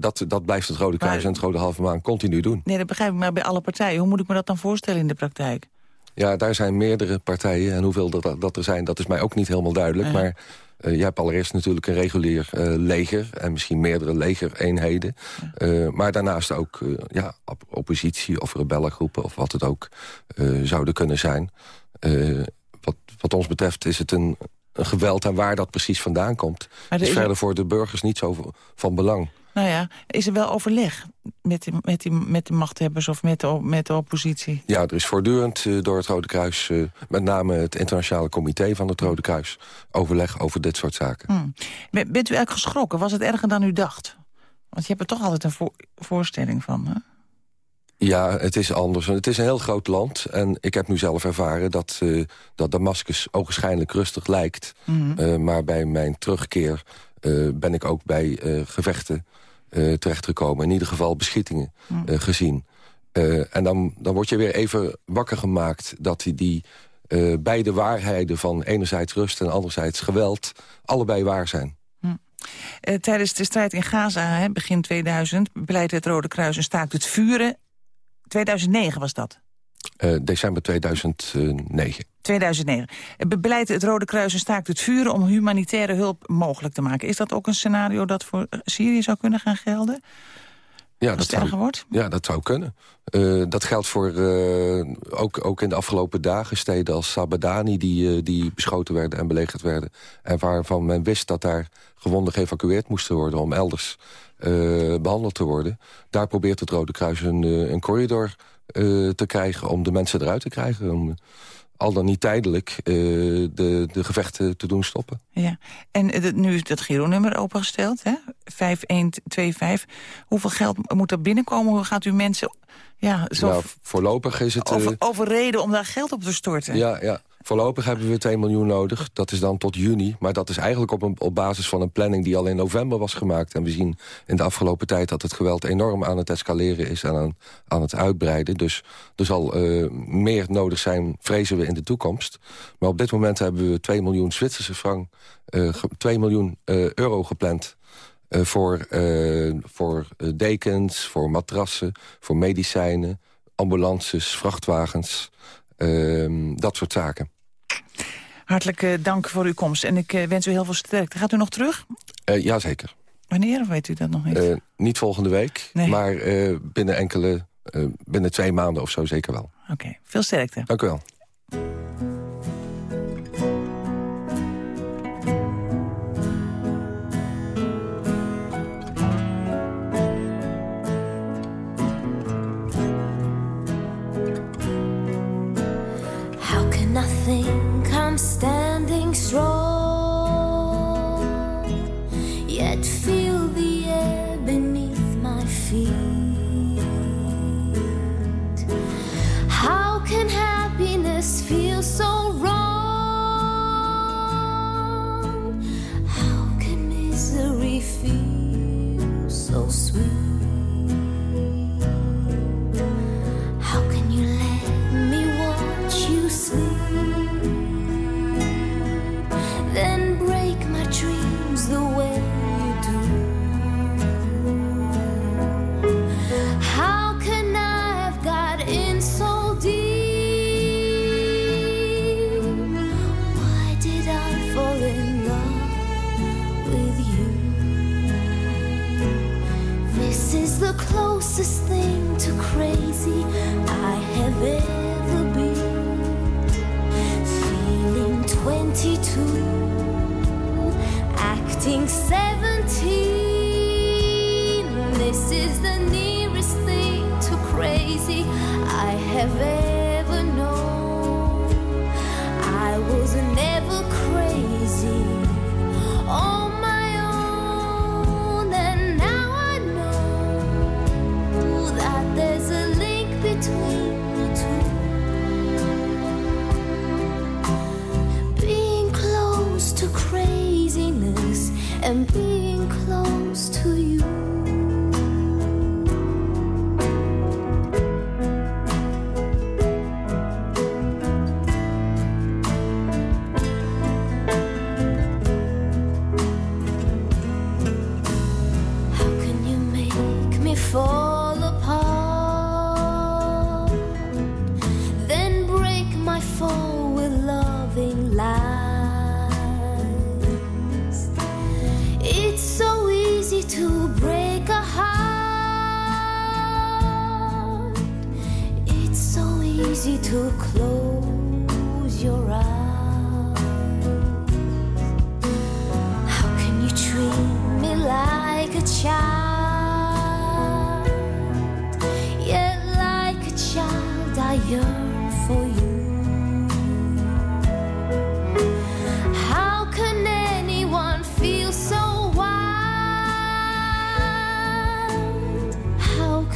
Speaker 23: dat, dat blijft het Rode Kruis maar, en het Rode Halve Maan continu doen.
Speaker 6: Nee, dat begrijp ik, maar bij alle partijen. Hoe moet ik me dat dan voorstellen in de praktijk?
Speaker 23: Ja, daar zijn meerdere partijen. En hoeveel dat, dat er zijn, dat is mij ook niet helemaal duidelijk. Maar je hebt allereerst natuurlijk een regulier leger... en misschien meerdere legereenheden. Maar daarnaast ook ja, op oppositie of rebellengroepen... of wat het ook zouden kunnen zijn. Wat, wat ons betreft is het een, een geweld... en waar dat precies vandaan komt... is, is verder voor de burgers niet zo van belang.
Speaker 6: Nou ja, is er wel overleg met, die, met, die, met de machthebbers of met de, met de oppositie?
Speaker 23: Ja, er is voortdurend uh, door het Rode Kruis... Uh, met name het internationale comité van het Rode Kruis... overleg over dit soort zaken.
Speaker 6: Hmm. Bent u eigenlijk geschrokken? Was het erger dan u dacht? Want je hebt er toch altijd een vo voorstelling van, hè?
Speaker 23: Ja, het is anders. Het is een heel groot land. En ik heb nu zelf ervaren dat, uh, dat Damascus ogenschijnlijk rustig lijkt. Mm -hmm. maar bij mijn terugkeer ben ik ook bij gevechten terechtgekomen. In ieder geval beschietingen uh, gezien. En dan, dan word je weer even wakker gemaakt... dat die, die beide waarheden van enerzijds rust en anderzijds geweld... allebei waar zijn.
Speaker 6: Hm. tijdens de strijd in Gaza, hè, begin 2000... beleidt het Rode Kruis een staakt het vuren. 2009 was dat?
Speaker 23: Uh, december 2009.
Speaker 6: 2009. Beleidt het Rode Kruis een staakt het vuren om humanitaire hulp mogelijk te maken. Is dat ook een scenario dat voor Syrië zou kunnen gaan gelden?
Speaker 23: Ja, dat zou, wordt? ja, dat zou kunnen. Uh, dat geldt voor uh, ook, ook in de afgelopen dagen steden als Sabadani... Die, die beschoten werden en belegerd werden. En waarvan men wist dat daar gewonden geëvacueerd moesten worden... om elders behandeld te worden. Daar probeert het Rode Kruis een, een corridor uh, te krijgen... om de mensen eruit te krijgen. Om al dan niet tijdelijk uh, de, de gevechten te doen stoppen.
Speaker 6: Ja, en nu is dat Giro-nummer opengesteld, hè? 5125. Hoeveel geld moet er binnenkomen? Hoe gaat u mensen... Ja, zo
Speaker 23: nou, voorlopig is het...
Speaker 6: Over, overreden om daar geld op te storten?
Speaker 23: Ja, ja. Voorlopig hebben we 2 miljoen nodig. Dat is dan tot juni. Maar dat is eigenlijk op, een, op basis van een planning die al in november was gemaakt. En we zien in de afgelopen tijd dat het geweld enorm aan het escaleren is... en aan, aan het uitbreiden. Dus er zal uh, meer nodig zijn, vrezen we, in de toekomst. Maar op dit moment hebben we 2 miljoen Zwitserse frank... Uh, 2 miljoen uh, euro gepland voor, voor dekens, voor matrassen, voor medicijnen, ambulances, vrachtwagens, dat soort zaken.
Speaker 6: Hartelijk uh, dank voor uw komst en ik uh, wens u heel veel sterkte. Gaat u nog terug?
Speaker 23: Uh, Jazeker.
Speaker 6: Wanneer, of weet u dat nog niet?
Speaker 23: niet volgende week, nee. maar binnen enkele, binnen twee maanden of zo zeker wel.
Speaker 6: Oké, okay. veel sterkte.
Speaker 23: Dank u wel.
Speaker 24: so sweet.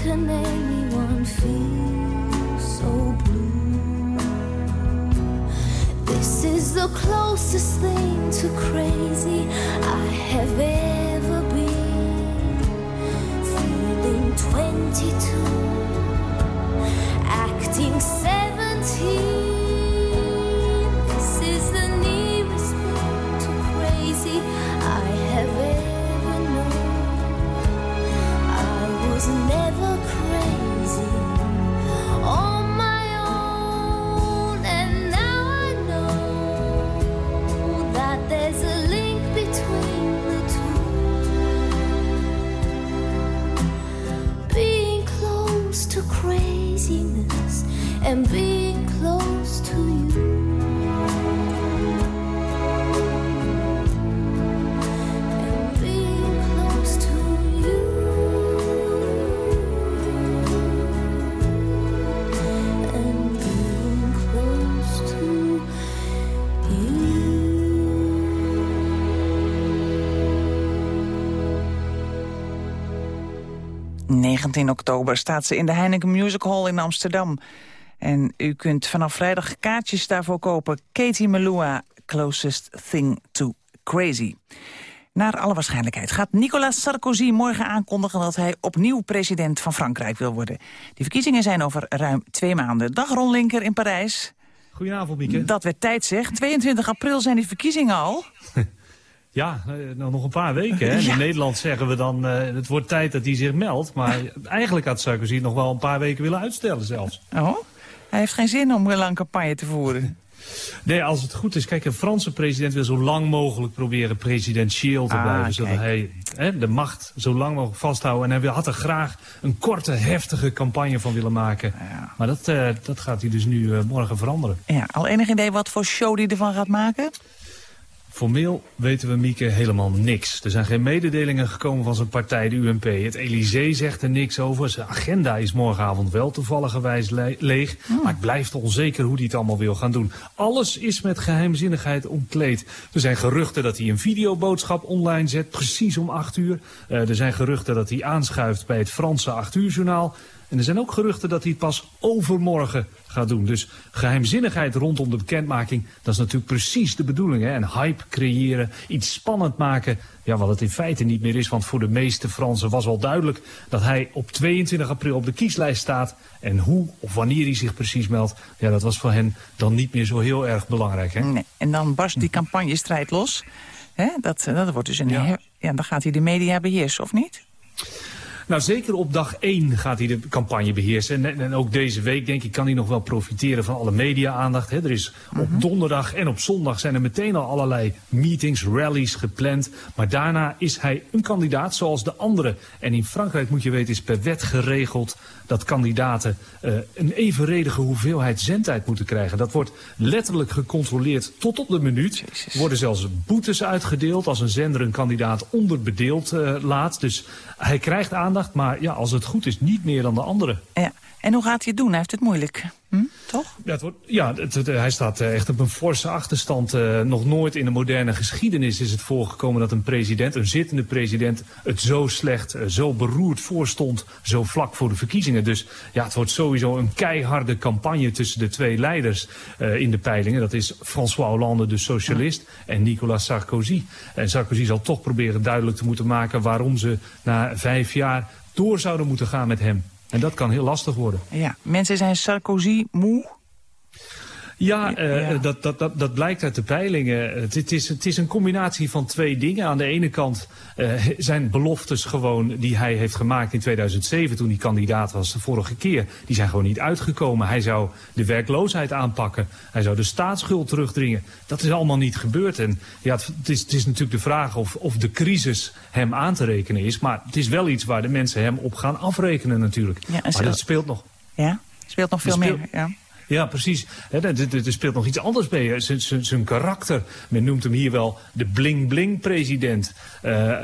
Speaker 24: Can anyone feel so blue? This is the closest thing to crazy I have ever been. Feeling 22, acting 17.
Speaker 6: 19 oktober staat ze in de Heineken Music Hall in Amsterdam. En u kunt vanaf vrijdag kaartjes daarvoor kopen. Katie Melua, Closest Thing to Crazy. Naar alle waarschijnlijkheid gaat Nicolas Sarkozy morgen aankondigen... dat hij opnieuw president van Frankrijk wil worden. Die verkiezingen zijn over ruim twee maanden. Dag Ron Linker in Parijs.
Speaker 25: Goedenavond, Mieke.
Speaker 6: Dat werd tijd zeg. 22 april zijn die verkiezingen al. *laughs*
Speaker 25: Ja, eh, nou, nog een paar weken. Hè? *laughs*
Speaker 6: Ja.
Speaker 25: In Nederland zeggen we dan, eh, het wordt tijd dat hij zich meldt. Maar eigenlijk had Sarkozy nog wel een paar weken willen uitstellen zelfs.
Speaker 6: Oh, hij heeft geen zin om een lang campagne te voeren. *laughs*
Speaker 25: Nee, als het goed is. Kijk, een Franse president wil zo lang mogelijk proberen presidentieel te
Speaker 6: Ah,
Speaker 25: blijven. Zodat
Speaker 6: kijk.
Speaker 25: hij hè, de macht zo lang mogelijk vasthouden. En hij had er graag een korte, heftige campagne van willen maken. Maar dat, eh, dat gaat hij dus nu morgen veranderen.
Speaker 6: Ja, al enig idee wat voor show die ervan gaat maken?
Speaker 25: Formeel weten we Mieke helemaal niks. Er zijn geen mededelingen gekomen van zijn partij, de UMP. Het Elysée zegt er niks over. Zijn agenda is morgenavond wel toevalligerwijs le- leeg. Maar het blijft onzeker hoe hij het allemaal wil gaan doen. Alles is met geheimzinnigheid omkleed. Er zijn geruchten dat hij een videoboodschap online zet, precies om 8 uur. Eh, er zijn geruchten dat hij aanschuift bij het Franse 8 uur journaal. En er zijn ook geruchten dat hij pas overmorgen gaat doen. Dus geheimzinnigheid rondom de bekendmaking, dat is natuurlijk precies de bedoeling. Hè? En hype creëren, iets spannend maken, ja, wat het in feite niet meer is. Want voor de meeste Fransen was al duidelijk dat hij op 22 april op de kieslijst staat. En hoe of wanneer hij zich precies meldt, ja, dat was voor hen dan niet meer zo heel erg belangrijk. Hè?
Speaker 6: Nee. En dan barst die campagnestrijd los. Hè? Dat, dat wordt dus een... Ja. ja, dan gaat hij de media beheersen, of niet?
Speaker 25: Nou, zeker op dag 1 gaat hij de campagne beheersen. En, en ook deze week, denk ik, kan hij nog wel profiteren van alle media-aandacht. Er is op donderdag en op zondag zijn er meteen al allerlei meetings, rallies gepland. Maar daarna is hij een kandidaat zoals de anderen. En in Frankrijk, moet je weten, is per wet geregeld dat kandidaten eh, een evenredige hoeveelheid zendtijd moeten krijgen. Dat wordt letterlijk gecontroleerd tot op de minuut. Er worden zelfs boetes uitgedeeld als een zender een kandidaat onderbedeeld eh, laat. Dus hij krijgt aandacht, maar ja, als het goed is, niet meer dan de anderen.
Speaker 6: Ja. En hoe gaat hij het doen? Hij heeft het moeilijk. Hm? Toch?
Speaker 25: Ja, het wordt, ja het- het- hij staat eh, echt op een forse achterstand. Eh, nog nooit in de moderne geschiedenis is het voorgekomen dat een president, een zittende president, het zo slecht, eh, zo beroerd voorstond, zo vlak voor de verkiezingen. Dus ja, het wordt sowieso een keiharde campagne tussen de twee leiders in de peilingen. Dat is François Hollande, de socialist, en Nicolas Sarkozy. En Sarkozy zal toch proberen duidelijk te moeten maken waarom ze na vijf jaar door zouden moeten gaan met hem. En dat kan heel lastig worden.
Speaker 6: Ja. Mensen zijn Sarkozy moe.
Speaker 25: Ja, eh, Dat, dat, dat, dat blijkt uit de peilingen. Het, het, is, het is een combinatie van twee dingen. Aan de ene kant eh, zijn beloftes gewoon die hij heeft gemaakt in 2007 toen hij kandidaat was de vorige keer. Die zijn gewoon niet uitgekomen. Hij zou de werkloosheid aanpakken. Hij zou de staatsschuld terugdringen. Dat is allemaal niet gebeurd. En ja, het, is, het is natuurlijk de vraag of, of de crisis hem aan te rekenen is. Maar het is wel iets waar de mensen hem op gaan afrekenen natuurlijk.
Speaker 6: Ja,
Speaker 25: maar dat speelt nog.
Speaker 6: Ja, speelt nog veel
Speaker 25: speelt-
Speaker 6: meer. Ja.
Speaker 25: Ja, precies. Er, speelt nog iets anders mee. zijn karakter. Men noemt hem hier wel de bling-bling-president. Eh,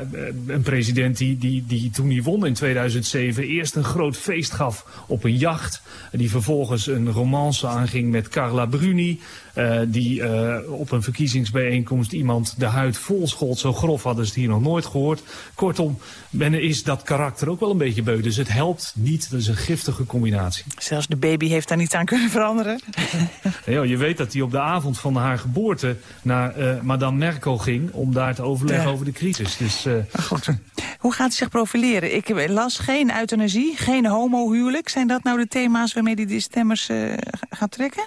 Speaker 25: een president die, die, die toen hij won in 2007 eerst een groot feest gaf op een jacht. Die vervolgens een romance aanging met Carla Bruni. Eh, die eh, op een verkiezingsbijeenkomst iemand de huid vol schold. Zo grof hadden ze het hier nog nooit gehoord. Kortom, men is dat karakter ook wel een beetje beu. Dus het helpt niet. Dat is een giftige combinatie.
Speaker 6: Zelfs de baby heeft daar niets aan kunnen veranderen. *laughs*
Speaker 25: Ja, je weet dat hij op de avond van haar geboorte naar eh, Madame Merkel ging... om daar te overleggen
Speaker 6: Ja.
Speaker 25: over de crisis. Dus, eh,
Speaker 6: Hoe gaat hij zich profileren? Ik las geen euthanasie, geen homohuwelijk. Zijn dat nou de thema's waarmee hij de stemmers gaat trekken?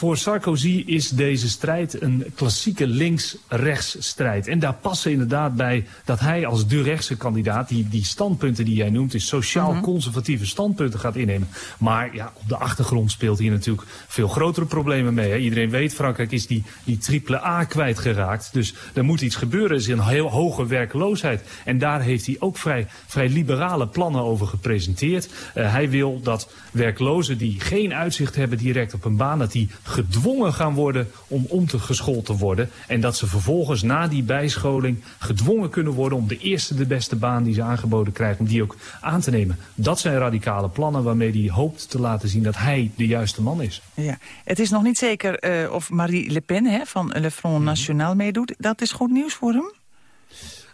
Speaker 25: Voor Sarkozy is deze strijd een klassieke links-rechts strijd. En daar passen inderdaad bij dat hij als de rechtse kandidaat... die, die standpunten die jij noemt, is sociaal-conservatieve standpunten gaat innemen. Maar ja, op de achtergrond speelt hier natuurlijk veel grotere problemen mee. Hè. Iedereen weet, Frankrijk is die, die triple A kwijtgeraakt. Dus er moet iets gebeuren. Er is een heel hoge werkloosheid. En daar heeft hij ook vrij, vrij liberale plannen over gepresenteerd. Eh, hij wil dat werklozen die geen uitzicht hebben direct op een baan... dat die gedwongen gaan worden om om te geschoold te worden. En dat ze vervolgens na die bijscholing gedwongen kunnen worden... om de eerste de beste baan die ze aangeboden krijgen, om die ook aan te nemen. Dat zijn radicale plannen waarmee hij hoopt te laten zien dat hij de juiste man is.
Speaker 6: Ja. Het is nog niet zeker eh, of Marie Le Pen hè, van Le Front National meedoet. Dat is goed nieuws voor hem?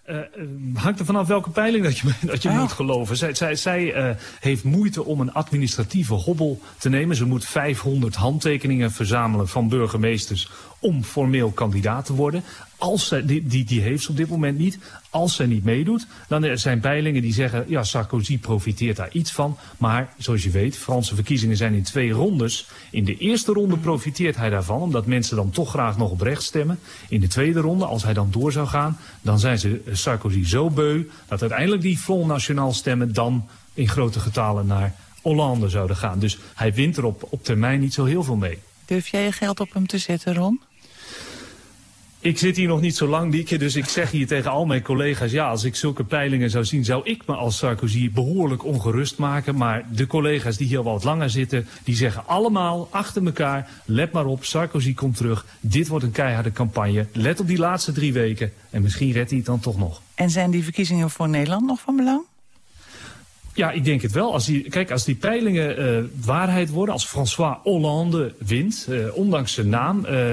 Speaker 25: Eh, hangt er vanaf welke peiling dat je, dat je moet geloven. Zij, zij, zij eh, heeft moeite om een administratieve hobbel te nemen. Ze moet 500 handtekeningen verzamelen van burgemeesters om formeel kandidaat te worden. Als zij, die, die, die heeft ze op dit moment niet. Als zij niet meedoet, dan er zijn peilingen die zeggen... ja, Sarkozy profiteert daar iets van. Maar zoals je weet, Franse verkiezingen zijn in twee rondes. In de eerste ronde profiteert hij daarvan... omdat mensen dan toch graag nog op rechts stemmen. In de tweede ronde, als hij dan door zou gaan... dan zijn ze eh, Sarkozy zo beu... dat uiteindelijk die Front National stemmen... dan in grote getalen naar Hollande zouden gaan. Dus hij wint er op, op termijn niet zo heel veel mee.
Speaker 6: Durf jij je geld op hem te zetten, Ron?
Speaker 25: Ik zit hier nog niet zo lang, Dieke, dus ik zeg hier tegen al mijn collega's... ja, als ik zulke peilingen zou zien, zou ik me als Sarkozy behoorlijk ongerust maken. Maar de collega's die hier wat langer zitten, die zeggen allemaal achter elkaar... let maar op, Sarkozy komt terug, dit wordt een keiharde campagne. Let op die laatste drie weken en misschien redt hij het dan toch nog.
Speaker 6: En zijn die verkiezingen voor Nederland nog van belang?
Speaker 25: Ja, ik denk het wel. Als die, kijk, als die peilingen eh, waarheid worden, als François Hollande wint, eh, ondanks zijn naam, eh,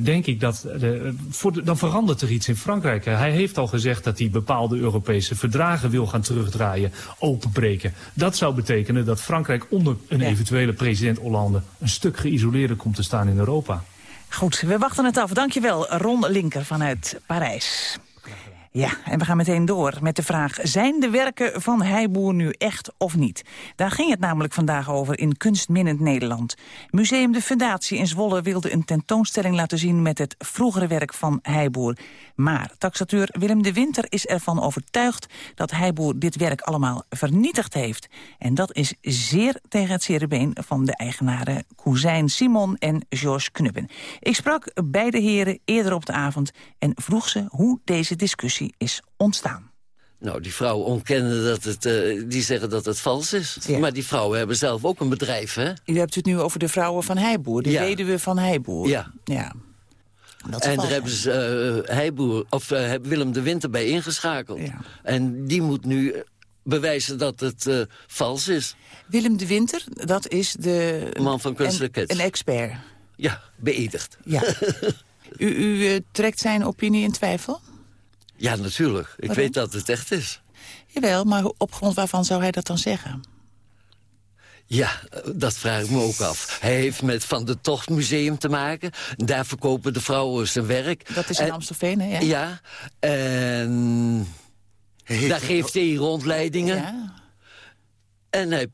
Speaker 25: denk ik dat, de, voor de- dan verandert er iets in Frankrijk. Hij heeft al gezegd dat hij bepaalde Europese verdragen wil gaan terugdraaien, openbreken. Dat zou betekenen dat Frankrijk onder een eventuele president Hollande een stuk geïsoleerder komt te staan in Europa.
Speaker 6: Goed, we wachten het af. Dankjewel, Ron Linker vanuit Parijs. Ja, en we gaan meteen door met de vraag... zijn de werken van Heiboer nu echt of niet? Daar ging het namelijk vandaag over in Kunstminnend Nederland. Museum de Fundatie in Zwolle wilde een tentoonstelling laten zien... met het vroegere werk van Heiboer. Maar taxateur Willem de Winter is ervan overtuigd... dat Heiboer dit werk allemaal vernietigd heeft. En dat is zeer tegen het zere been van de eigenaren... Cousijn Simon en Georges Knubben. Ik sprak beide heren eerder op de avond... en vroeg ze hoe deze discussie is ontstaan.
Speaker 26: Nou, die vrouwen ontkennen dat het, uh, die zeggen dat het vals is. Ja. Maar die vrouwen hebben zelf ook een bedrijf, hè?
Speaker 6: U hebt het nu over de vrouwen van Heiboer, de ja. weduwe van Heiboer.
Speaker 26: Ja.
Speaker 6: ja.
Speaker 26: en daar hebben ze uh, Heiboer, of uh, Willem de Winter bij ingeschakeld. Ja. En die moet nu bewijzen dat het vals is.
Speaker 6: Willem de Winter, dat is de...
Speaker 26: Man van kunstelijkheid.
Speaker 6: Een, een expert.
Speaker 26: Ja, beëdigd.
Speaker 6: Ja. *laughs* u, u trekt zijn opinie in twijfel?
Speaker 26: Ja, natuurlijk. Ik Waarom? weet dat het echt is.
Speaker 6: Jawel, maar op grond waarvan zou hij dat dan zeggen?
Speaker 26: Ja, dat vraag ik me ook af. Hij heeft met Van de Tocht Museum te maken. Daar verkopen de vrouwen zijn werk.
Speaker 6: Dat is in en, Amstelveen, hè? Ja,
Speaker 26: ja en hij daar geeft hij rondleidingen. Ja. En hij,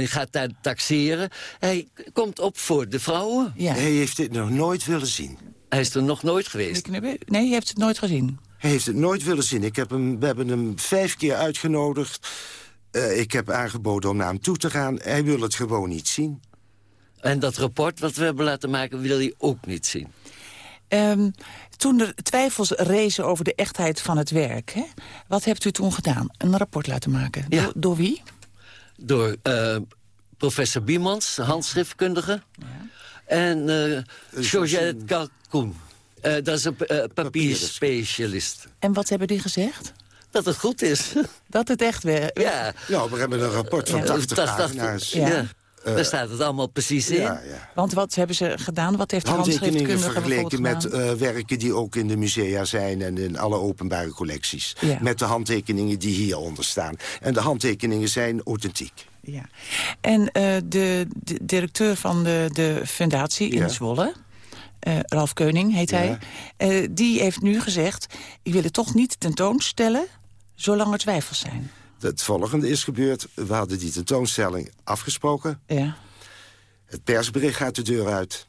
Speaker 26: uh, gaat daar taxeren. Hij komt op voor de vrouwen.
Speaker 27: Ja. Hij heeft dit nog nooit willen zien.
Speaker 26: Hij is er nog nooit geweest.
Speaker 6: Nee, hij heeft het nooit gezien.
Speaker 27: Hij heeft het nooit willen zien. Ik heb hem, we hebben hem vijf keer uitgenodigd. Uh, ik heb aangeboden om naar hem toe te gaan. Hij wil het gewoon niet zien.
Speaker 26: En dat rapport wat we hebben laten maken wil hij ook niet zien.
Speaker 6: Um, toen er twijfels rezen over de echtheid van het werk... Hè, wat hebt u toen gedaan? Een rapport laten maken.
Speaker 26: Ja.
Speaker 6: Door, door wie?
Speaker 26: Door uh, professor Biemans, handschriftkundige. Ja. En uh, Georgette Calcoen. Uh, dat is een uh, papierspecialist.
Speaker 6: En wat hebben die gezegd?
Speaker 26: Dat het goed is.
Speaker 6: Dat het echt weer...
Speaker 26: Ja.
Speaker 27: Ja, we hebben een rapport van ja. 80 pagina's.
Speaker 26: Ja. ja. Uh, Daar staat het allemaal precies in.
Speaker 27: Ja, ja.
Speaker 6: Want wat hebben ze gedaan? Wat heeft de handschriftkundige
Speaker 27: vergeleken met uh, werken die ook in de musea zijn... en in alle openbare collecties. Ja. Met de handtekeningen die hieronder staan. En de handtekeningen zijn authentiek.
Speaker 6: Ja. En uh, de, de, directeur van de, de fundatie in Zwolle... Uh, Ralf Keuning heet ja. hij. Uh, die heeft nu gezegd, ik wil het toch niet tentoonstellen... zolang er twijfels zijn.
Speaker 27: Het volgende is gebeurd. We hadden die tentoonstelling afgesproken.
Speaker 6: Ja.
Speaker 27: Het persbericht gaat de deur uit.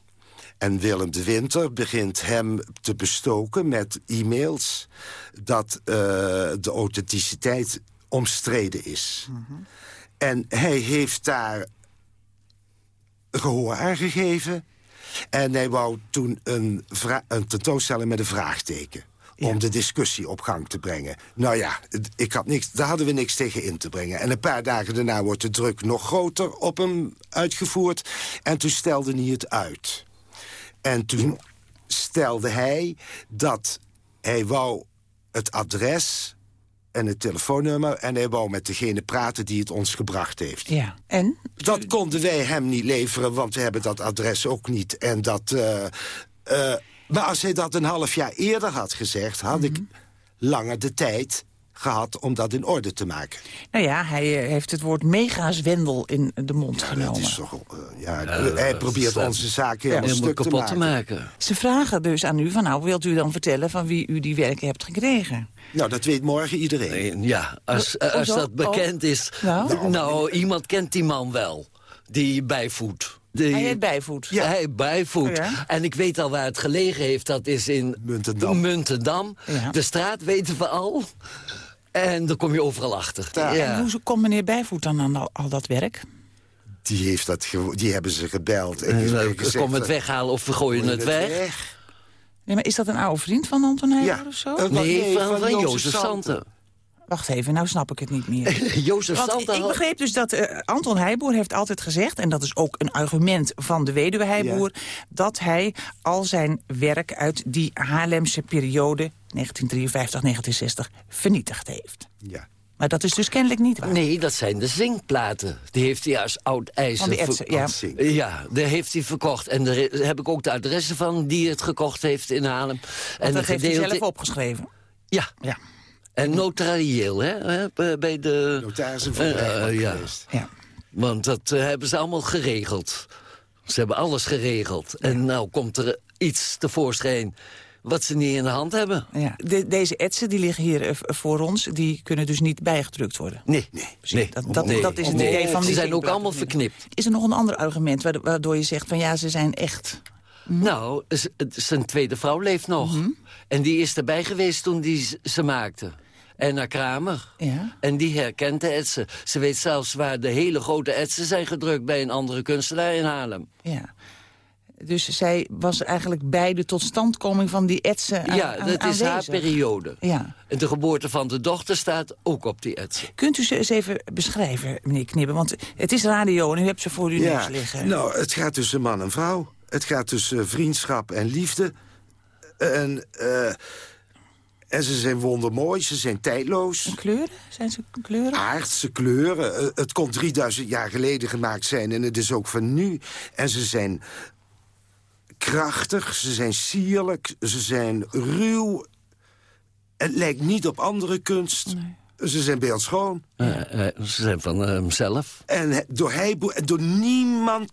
Speaker 27: En Willem de Winter begint hem te bestoken met e-mails... dat uh, de authenticiteit omstreden is. Mm -hmm. En hij heeft daar gehoor aan gegeven... En hij wou toen een, een tentoonstelling met een vraagteken. Ja. Om de discussie op gang te brengen. Nou ja, ik had niks, daar hadden we niks tegen in te brengen. En een paar dagen daarna wordt de druk nog groter op hem uitgevoerd. En toen stelde hij het uit. En toen stelde hij dat hij wou het adres en het telefoonnummer... en hij wou met degene praten die het ons gebracht heeft.
Speaker 6: Ja, en?
Speaker 27: Dat konden wij hem niet leveren, want we hebben dat adres ook niet. En dat... Uh, uh, maar als hij dat een half jaar eerder had gezegd... had mm -hmm. ik langer de tijd gehad om dat in orde te maken.
Speaker 6: Nou ja, hij heeft het woord megazwendel in de mond
Speaker 27: ja,
Speaker 6: genomen.
Speaker 27: Is toch, uh, ja, ja, hij probeert onze zaken helemaal stuk te
Speaker 26: kapot
Speaker 27: maken.
Speaker 26: te maken.
Speaker 6: Ze vragen dus aan u van nou, wilt u dan vertellen van wie u die werken hebt gekregen?
Speaker 27: Nou, dat weet morgen iedereen.
Speaker 26: Ja, als, als dat bekend is.
Speaker 6: Nou?
Speaker 26: Nou, nou, iemand kent die man wel. Die bijvoet. Die,
Speaker 6: hij heet Bijvoet.
Speaker 26: Ja, hij bijvoet. Ja. En ik weet al waar het gelegen heeft. Dat is in
Speaker 27: Muntendam.
Speaker 26: Muntendam. Ja. De straat weten we al. En dan kom je overal achter.
Speaker 6: Ja. En hoe komt meneer Bijvoet dan aan al, al dat werk?
Speaker 27: Die, heeft dat die hebben ze gebeld. En
Speaker 26: die gezegd, kom het weghalen of we gooien het, het weg. weg.
Speaker 6: Nee, maar is dat een oude vriend van Anton Heijder
Speaker 26: ja.
Speaker 6: of zo?
Speaker 26: Uh, nee, nee, van, van, van Jozef Santen.
Speaker 6: Wacht even, nou snap ik het niet meer. *laughs*
Speaker 26: Jozef
Speaker 6: Want
Speaker 26: Santen
Speaker 6: ik begreep dus dat uh, Anton Heijboer heeft altijd gezegd... en dat is ook een argument van de weduwe Heijboer... Ja. dat hij al zijn werk uit die Haarlemse periode... 1953, 1960 vernietigd heeft.
Speaker 27: Ja.
Speaker 6: Maar dat is dus kennelijk niet waar.
Speaker 26: Nee, dat zijn de zinkplaten. Die heeft hij als oud ijzer...
Speaker 6: Van etsen, ja.
Speaker 26: Ja, die heeft hij verkocht. En daar heb ik ook de adressen van die het gekocht heeft in Haarlem.
Speaker 6: Want en dat heeft gedeelte... hij zelf opgeschreven?
Speaker 26: Ja.
Speaker 6: ja.
Speaker 26: En notarieel, hè? Bij de...
Speaker 27: Notarissen voor uh,
Speaker 26: uh, ja.
Speaker 6: ja.
Speaker 26: Want dat uh, hebben ze allemaal geregeld. Ze hebben alles geregeld. Ja. En nou komt er iets tevoorschijn wat ze niet in de hand hebben.
Speaker 6: Ja. De- deze etsen die liggen hier eh, voor ons, die kunnen dus niet bijgedrukt worden.
Speaker 26: Nee, nee, nee.
Speaker 6: Dat, dat,
Speaker 26: Nee.
Speaker 6: dat is het
Speaker 26: Nee,
Speaker 6: idee van
Speaker 26: Ze
Speaker 6: die
Speaker 26: zijn ook allemaal verknipt.
Speaker 6: Is er nog een ander argument waardo- waardoor je zegt van ja, ze zijn echt...
Speaker 26: Nou, z- het- zijn tweede vrouw leeft nog.
Speaker 6: Mhm.
Speaker 26: En die is erbij geweest toen die ze maakte. En naar Kramer.
Speaker 6: Ja.
Speaker 26: En die herkent de etsen. Ze weet zelfs waar de hele grote etsen zijn gedrukt... bij een andere kunstenaar in Haarlem.
Speaker 6: Ja. Dus zij was eigenlijk bij de totstandkoming van die etsen aan-
Speaker 26: ja,
Speaker 6: aan-
Speaker 26: dat is haar periode.
Speaker 6: Ja.
Speaker 26: En de geboorte van de dochter staat ook op die etsen.
Speaker 6: Kunt u ze eens even beschrijven, meneer Knibben? Want het is radio en u hebt ze voor uw neus liggen.
Speaker 27: nou, het gaat tussen man en vrouw. Het gaat tussen vriendschap en liefde. En, eh, en ze zijn wondermooi, ze zijn tijdloos.
Speaker 6: kleuren? Zijn ze kleuren?
Speaker 27: Aardse kleuren. Eh, het kon 3000 jaar geleden gemaakt zijn en het is ook van nu. En ze zijn krachtig, ze zijn sierlijk, ze zijn ruw. Het lijkt niet op andere kunst. Ze zijn beeldschoon.
Speaker 26: Eh, eh, ze zijn van hemzelf.
Speaker 27: En door, hij, door niemand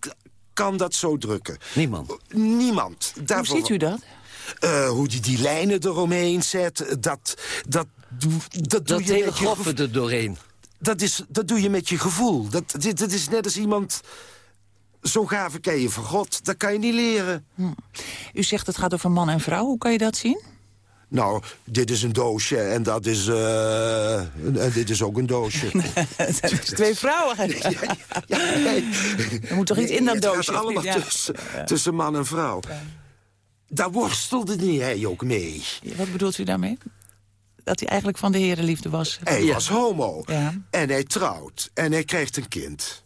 Speaker 27: kan dat zo drukken.
Speaker 26: Niemand?
Speaker 27: Niemand.
Speaker 6: Hoe ziet u dat?
Speaker 27: Eh, hoe die die lijnen eromheen zet, dat, dat, doe, dat doe
Speaker 26: Dat
Speaker 27: je
Speaker 26: hele
Speaker 27: met je gevo-
Speaker 26: er doorheen.
Speaker 27: Dat, is, dat doe je met je gevoel. Dat, dit, dat is net als iemand... Zo gave ken je van God, dat kan je niet leren.
Speaker 6: U zegt het gaat over man en vrouw. Hoe kan je dat zien?
Speaker 27: Nou, dit is een doosje en dat is... eh, en dit is ook een doosje. *laughs*
Speaker 6: Het twee vrouwen. Er moet toch iets
Speaker 27: Nee,
Speaker 6: in dat
Speaker 27: het
Speaker 6: doosje?
Speaker 27: gaat
Speaker 6: of
Speaker 27: allemaal?
Speaker 6: Ja.
Speaker 27: tussen, tussen man en vrouw. Daar worstelde niet hij ook mee.
Speaker 6: Wat bedoelt u daarmee? Dat hij eigenlijk van de herenliefde was.
Speaker 27: Hij was homo.
Speaker 6: Ja.
Speaker 27: En hij trouwt. En hij krijgt een kind.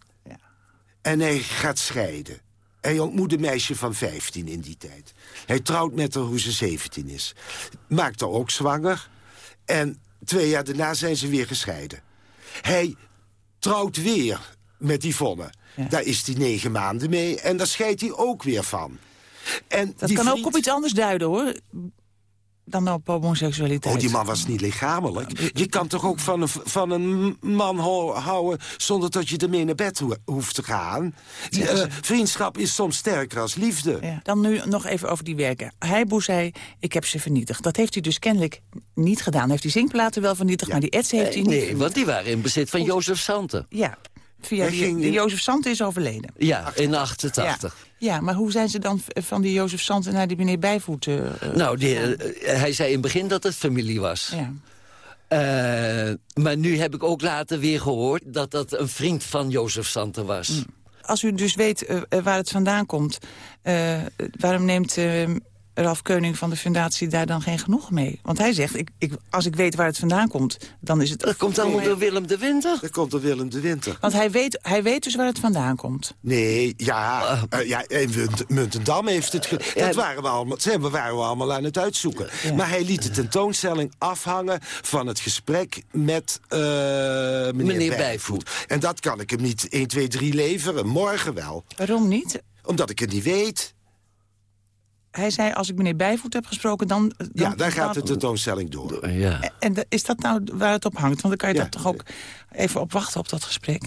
Speaker 27: En hij gaat scheiden. Hij ontmoet een meisje van 15 in die tijd. Hij trouwt met haar hoe ze 17 is. Maakt haar ook zwanger. En twee jaar daarna zijn ze weer gescheiden. Hij trouwt weer met Yvonne. Daar is hij negen maanden mee. En daar scheidt hij ook weer van. En
Speaker 6: Dat
Speaker 27: die
Speaker 6: kan
Speaker 27: vriend-
Speaker 6: ook op iets anders duiden, hoor. Dan op homoseksualiteit.
Speaker 27: Oh, die man was niet lichamelijk. Je kan toch ook van een, van een man ho- houden... zonder dat je ermee naar bed ho- hoeft te gaan? Eh, vriendschap is soms sterker als liefde.
Speaker 6: Ja. Dan nu nog even over die werken. Heiboe zei, ik heb ze vernietigd. Dat heeft hij dus kennelijk niet gedaan. Hij heeft die zinkplaten wel vernietigd, maar die etsen heeft hij
Speaker 26: Eh,
Speaker 6: niet
Speaker 26: nee, want die waren in bezit van Jozef Santen.
Speaker 6: Ja, via
Speaker 26: Hij
Speaker 6: die,
Speaker 26: ging
Speaker 6: die Jozef Santen is overleden.
Speaker 26: Ja, in 88.
Speaker 6: Ja, maar hoe zijn ze dan van die Jozef Santen naar die meneer Bijvoet? eh,
Speaker 26: Nou, die, eh, hij zei in het begin dat het familie was.
Speaker 6: Ja.
Speaker 26: Eh, maar nu heb ik ook later weer gehoord... dat dat een vriend van Jozef Santen was.
Speaker 6: Mm. Als u dus weet waar het vandaan komt... waarom neemt Ralf Keuning van de fundatie daar dan geen genoeg mee? Want hij zegt, ik, ik, als ik weet waar het vandaan komt, dan is het...
Speaker 26: Dat komt allemaal door Willem de Winter.
Speaker 27: Dat komt door Willem de Winter.
Speaker 6: Want hij weet, hij weet dus waar het vandaan komt.
Speaker 27: Nee, ja, eh, ja en Munt- Muntendam heeft het... dat waren we allemaal, zijn we, waren we allemaal aan het uitzoeken. Maar hij liet de tentoonstelling afhangen van het gesprek met eh, meneer,
Speaker 26: Meneer
Speaker 27: Bijvoet. En dat kan ik hem niet 1, 2, 3 leveren. Morgen wel.
Speaker 6: Waarom niet?
Speaker 27: Omdat ik het niet weet.
Speaker 6: Hij zei, als ik meneer Bijvoet heb gesproken, dan... dan
Speaker 27: Ja, daar gaat de tentoonstelling door.
Speaker 26: Ja.
Speaker 6: En de- is dat nou waar het op hangt? Want dan kan je
Speaker 27: Ja.
Speaker 6: daar toch ook even op wachten op dat gesprek.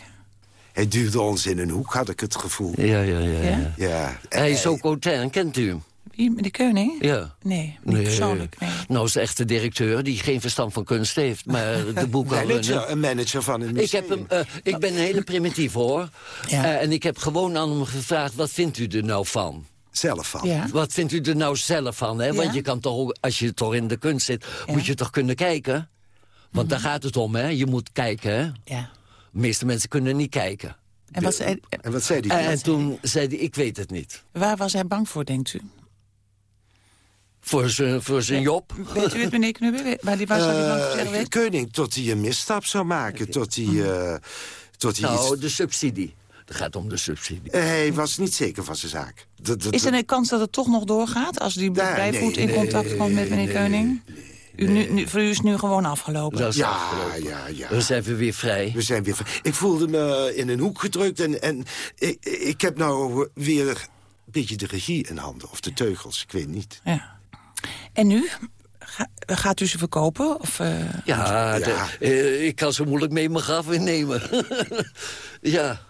Speaker 27: Hij duwde ons in een hoek, had ik het gevoel.
Speaker 26: Ja, ja, ja.
Speaker 6: Ja?
Speaker 26: ja.
Speaker 27: Ja.
Speaker 26: Hij is ook Autain, kent u hem?
Speaker 6: Wie, meneer Keuning?
Speaker 26: Ja.
Speaker 6: Nee, niet persoonlijk. Nee.
Speaker 26: Nou, is echt de directeur die geen verstand van kunst heeft, maar *laughs* de boek kan
Speaker 27: Manager,
Speaker 26: runnen.
Speaker 27: een manager van een
Speaker 26: Ik,
Speaker 27: museum.
Speaker 26: heb hem, eh, ik ben een hele primitief, hoor. Eh, en ik heb gewoon aan hem gevraagd, wat vindt u er nou van?
Speaker 27: Zelf van.
Speaker 6: Ja.
Speaker 26: Wat vindt u er nou zelf van? Hè? Want
Speaker 6: Ja.
Speaker 26: je kan toch, als je toch in de kunst zit, moet je toch kunnen kijken? Want daar gaat het om, hè? Je moet kijken, hè?
Speaker 6: Ja.
Speaker 26: De meeste mensen kunnen niet kijken.
Speaker 6: En, wat zei,
Speaker 27: En wat zei hij?
Speaker 26: En, toen zei hij, ik weet het niet.
Speaker 6: waar was hij bang voor, denkt u?
Speaker 26: Voor zijn voor zijn job.
Speaker 6: Weet u het, meneer Knubbe? Waar, die, waar zou hij bang voor
Speaker 27: Eh? Keuning, tot hij een misstap zou maken. Tot hij... eh, tot hij
Speaker 26: Nou,
Speaker 27: iets-
Speaker 26: de subsidie. Het gaat om de subsidie.
Speaker 27: Hij was niet zeker van zijn zaak. Dat, dat,
Speaker 6: Is er een kans dat het toch nog doorgaat als die
Speaker 27: Ja,
Speaker 6: Bijvoet
Speaker 27: nee,
Speaker 6: in contact komt met meneer Keuning? U, nu, nu, voor u is het nu gewoon afgelopen.
Speaker 26: Dat is
Speaker 27: Ja,
Speaker 26: afgelopen.
Speaker 27: ja, ja.
Speaker 26: Dan zijn we weer vrij.
Speaker 27: We zijn weer... ver- Ik voelde me in een hoek gedrukt en, en ik, ik heb nou weer een beetje de regie in handen. Of de teugels, ik weet niet.
Speaker 6: Ja. En nu? Ga- gaat u ze verkopen? Of, eh,
Speaker 26: Ja, de- eh, ik kan zo moeilijk mee mijn graf innemen. *laughs* ja.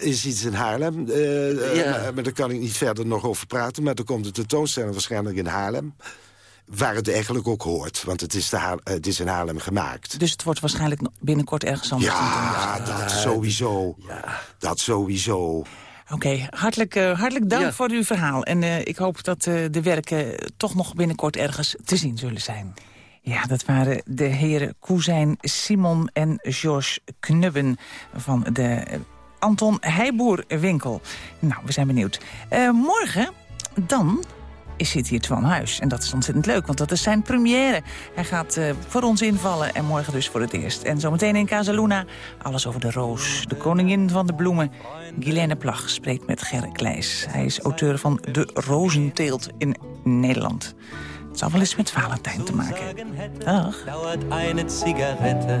Speaker 27: Is iets in Haarlem, eh, eh,
Speaker 26: Ja.
Speaker 27: maar, maar daar kan ik niet verder nog over praten. Maar er komt een tentoonstelling waarschijnlijk in Haarlem. Waar het eigenlijk ook hoort, want het is, de Haar- het is in Haarlem gemaakt.
Speaker 6: Dus het wordt waarschijnlijk binnenkort ergens anders.
Speaker 27: Ja, dat sowieso. Dat sowieso.
Speaker 6: Oké, hartelijk, eh, hartelijk dank
Speaker 27: Ja.
Speaker 6: voor uw verhaal. En eh, ik hoop dat eh, de werken toch nog binnenkort ergens te zien zullen zijn. Ja, dat waren de heren Koezijn Simon en Georges Knubben van de Anton Heijboer winkel. Nou, we zijn benieuwd. Eh, morgen, dan zit hier Twan Huis. En dat is ontzettend leuk, want dat is zijn première. Hij gaat eh, voor ons invallen en morgen dus voor het eerst. En zometeen in Casaluna alles over de roos, de koningin van de bloemen. Guilaine Plag spreekt met Gerrit Kleijs. Hij is auteur van De Rozenteelt in Nederland. Het zal wel eens met Valentijn te maken. Dag.
Speaker 28: dauert eine Zigarette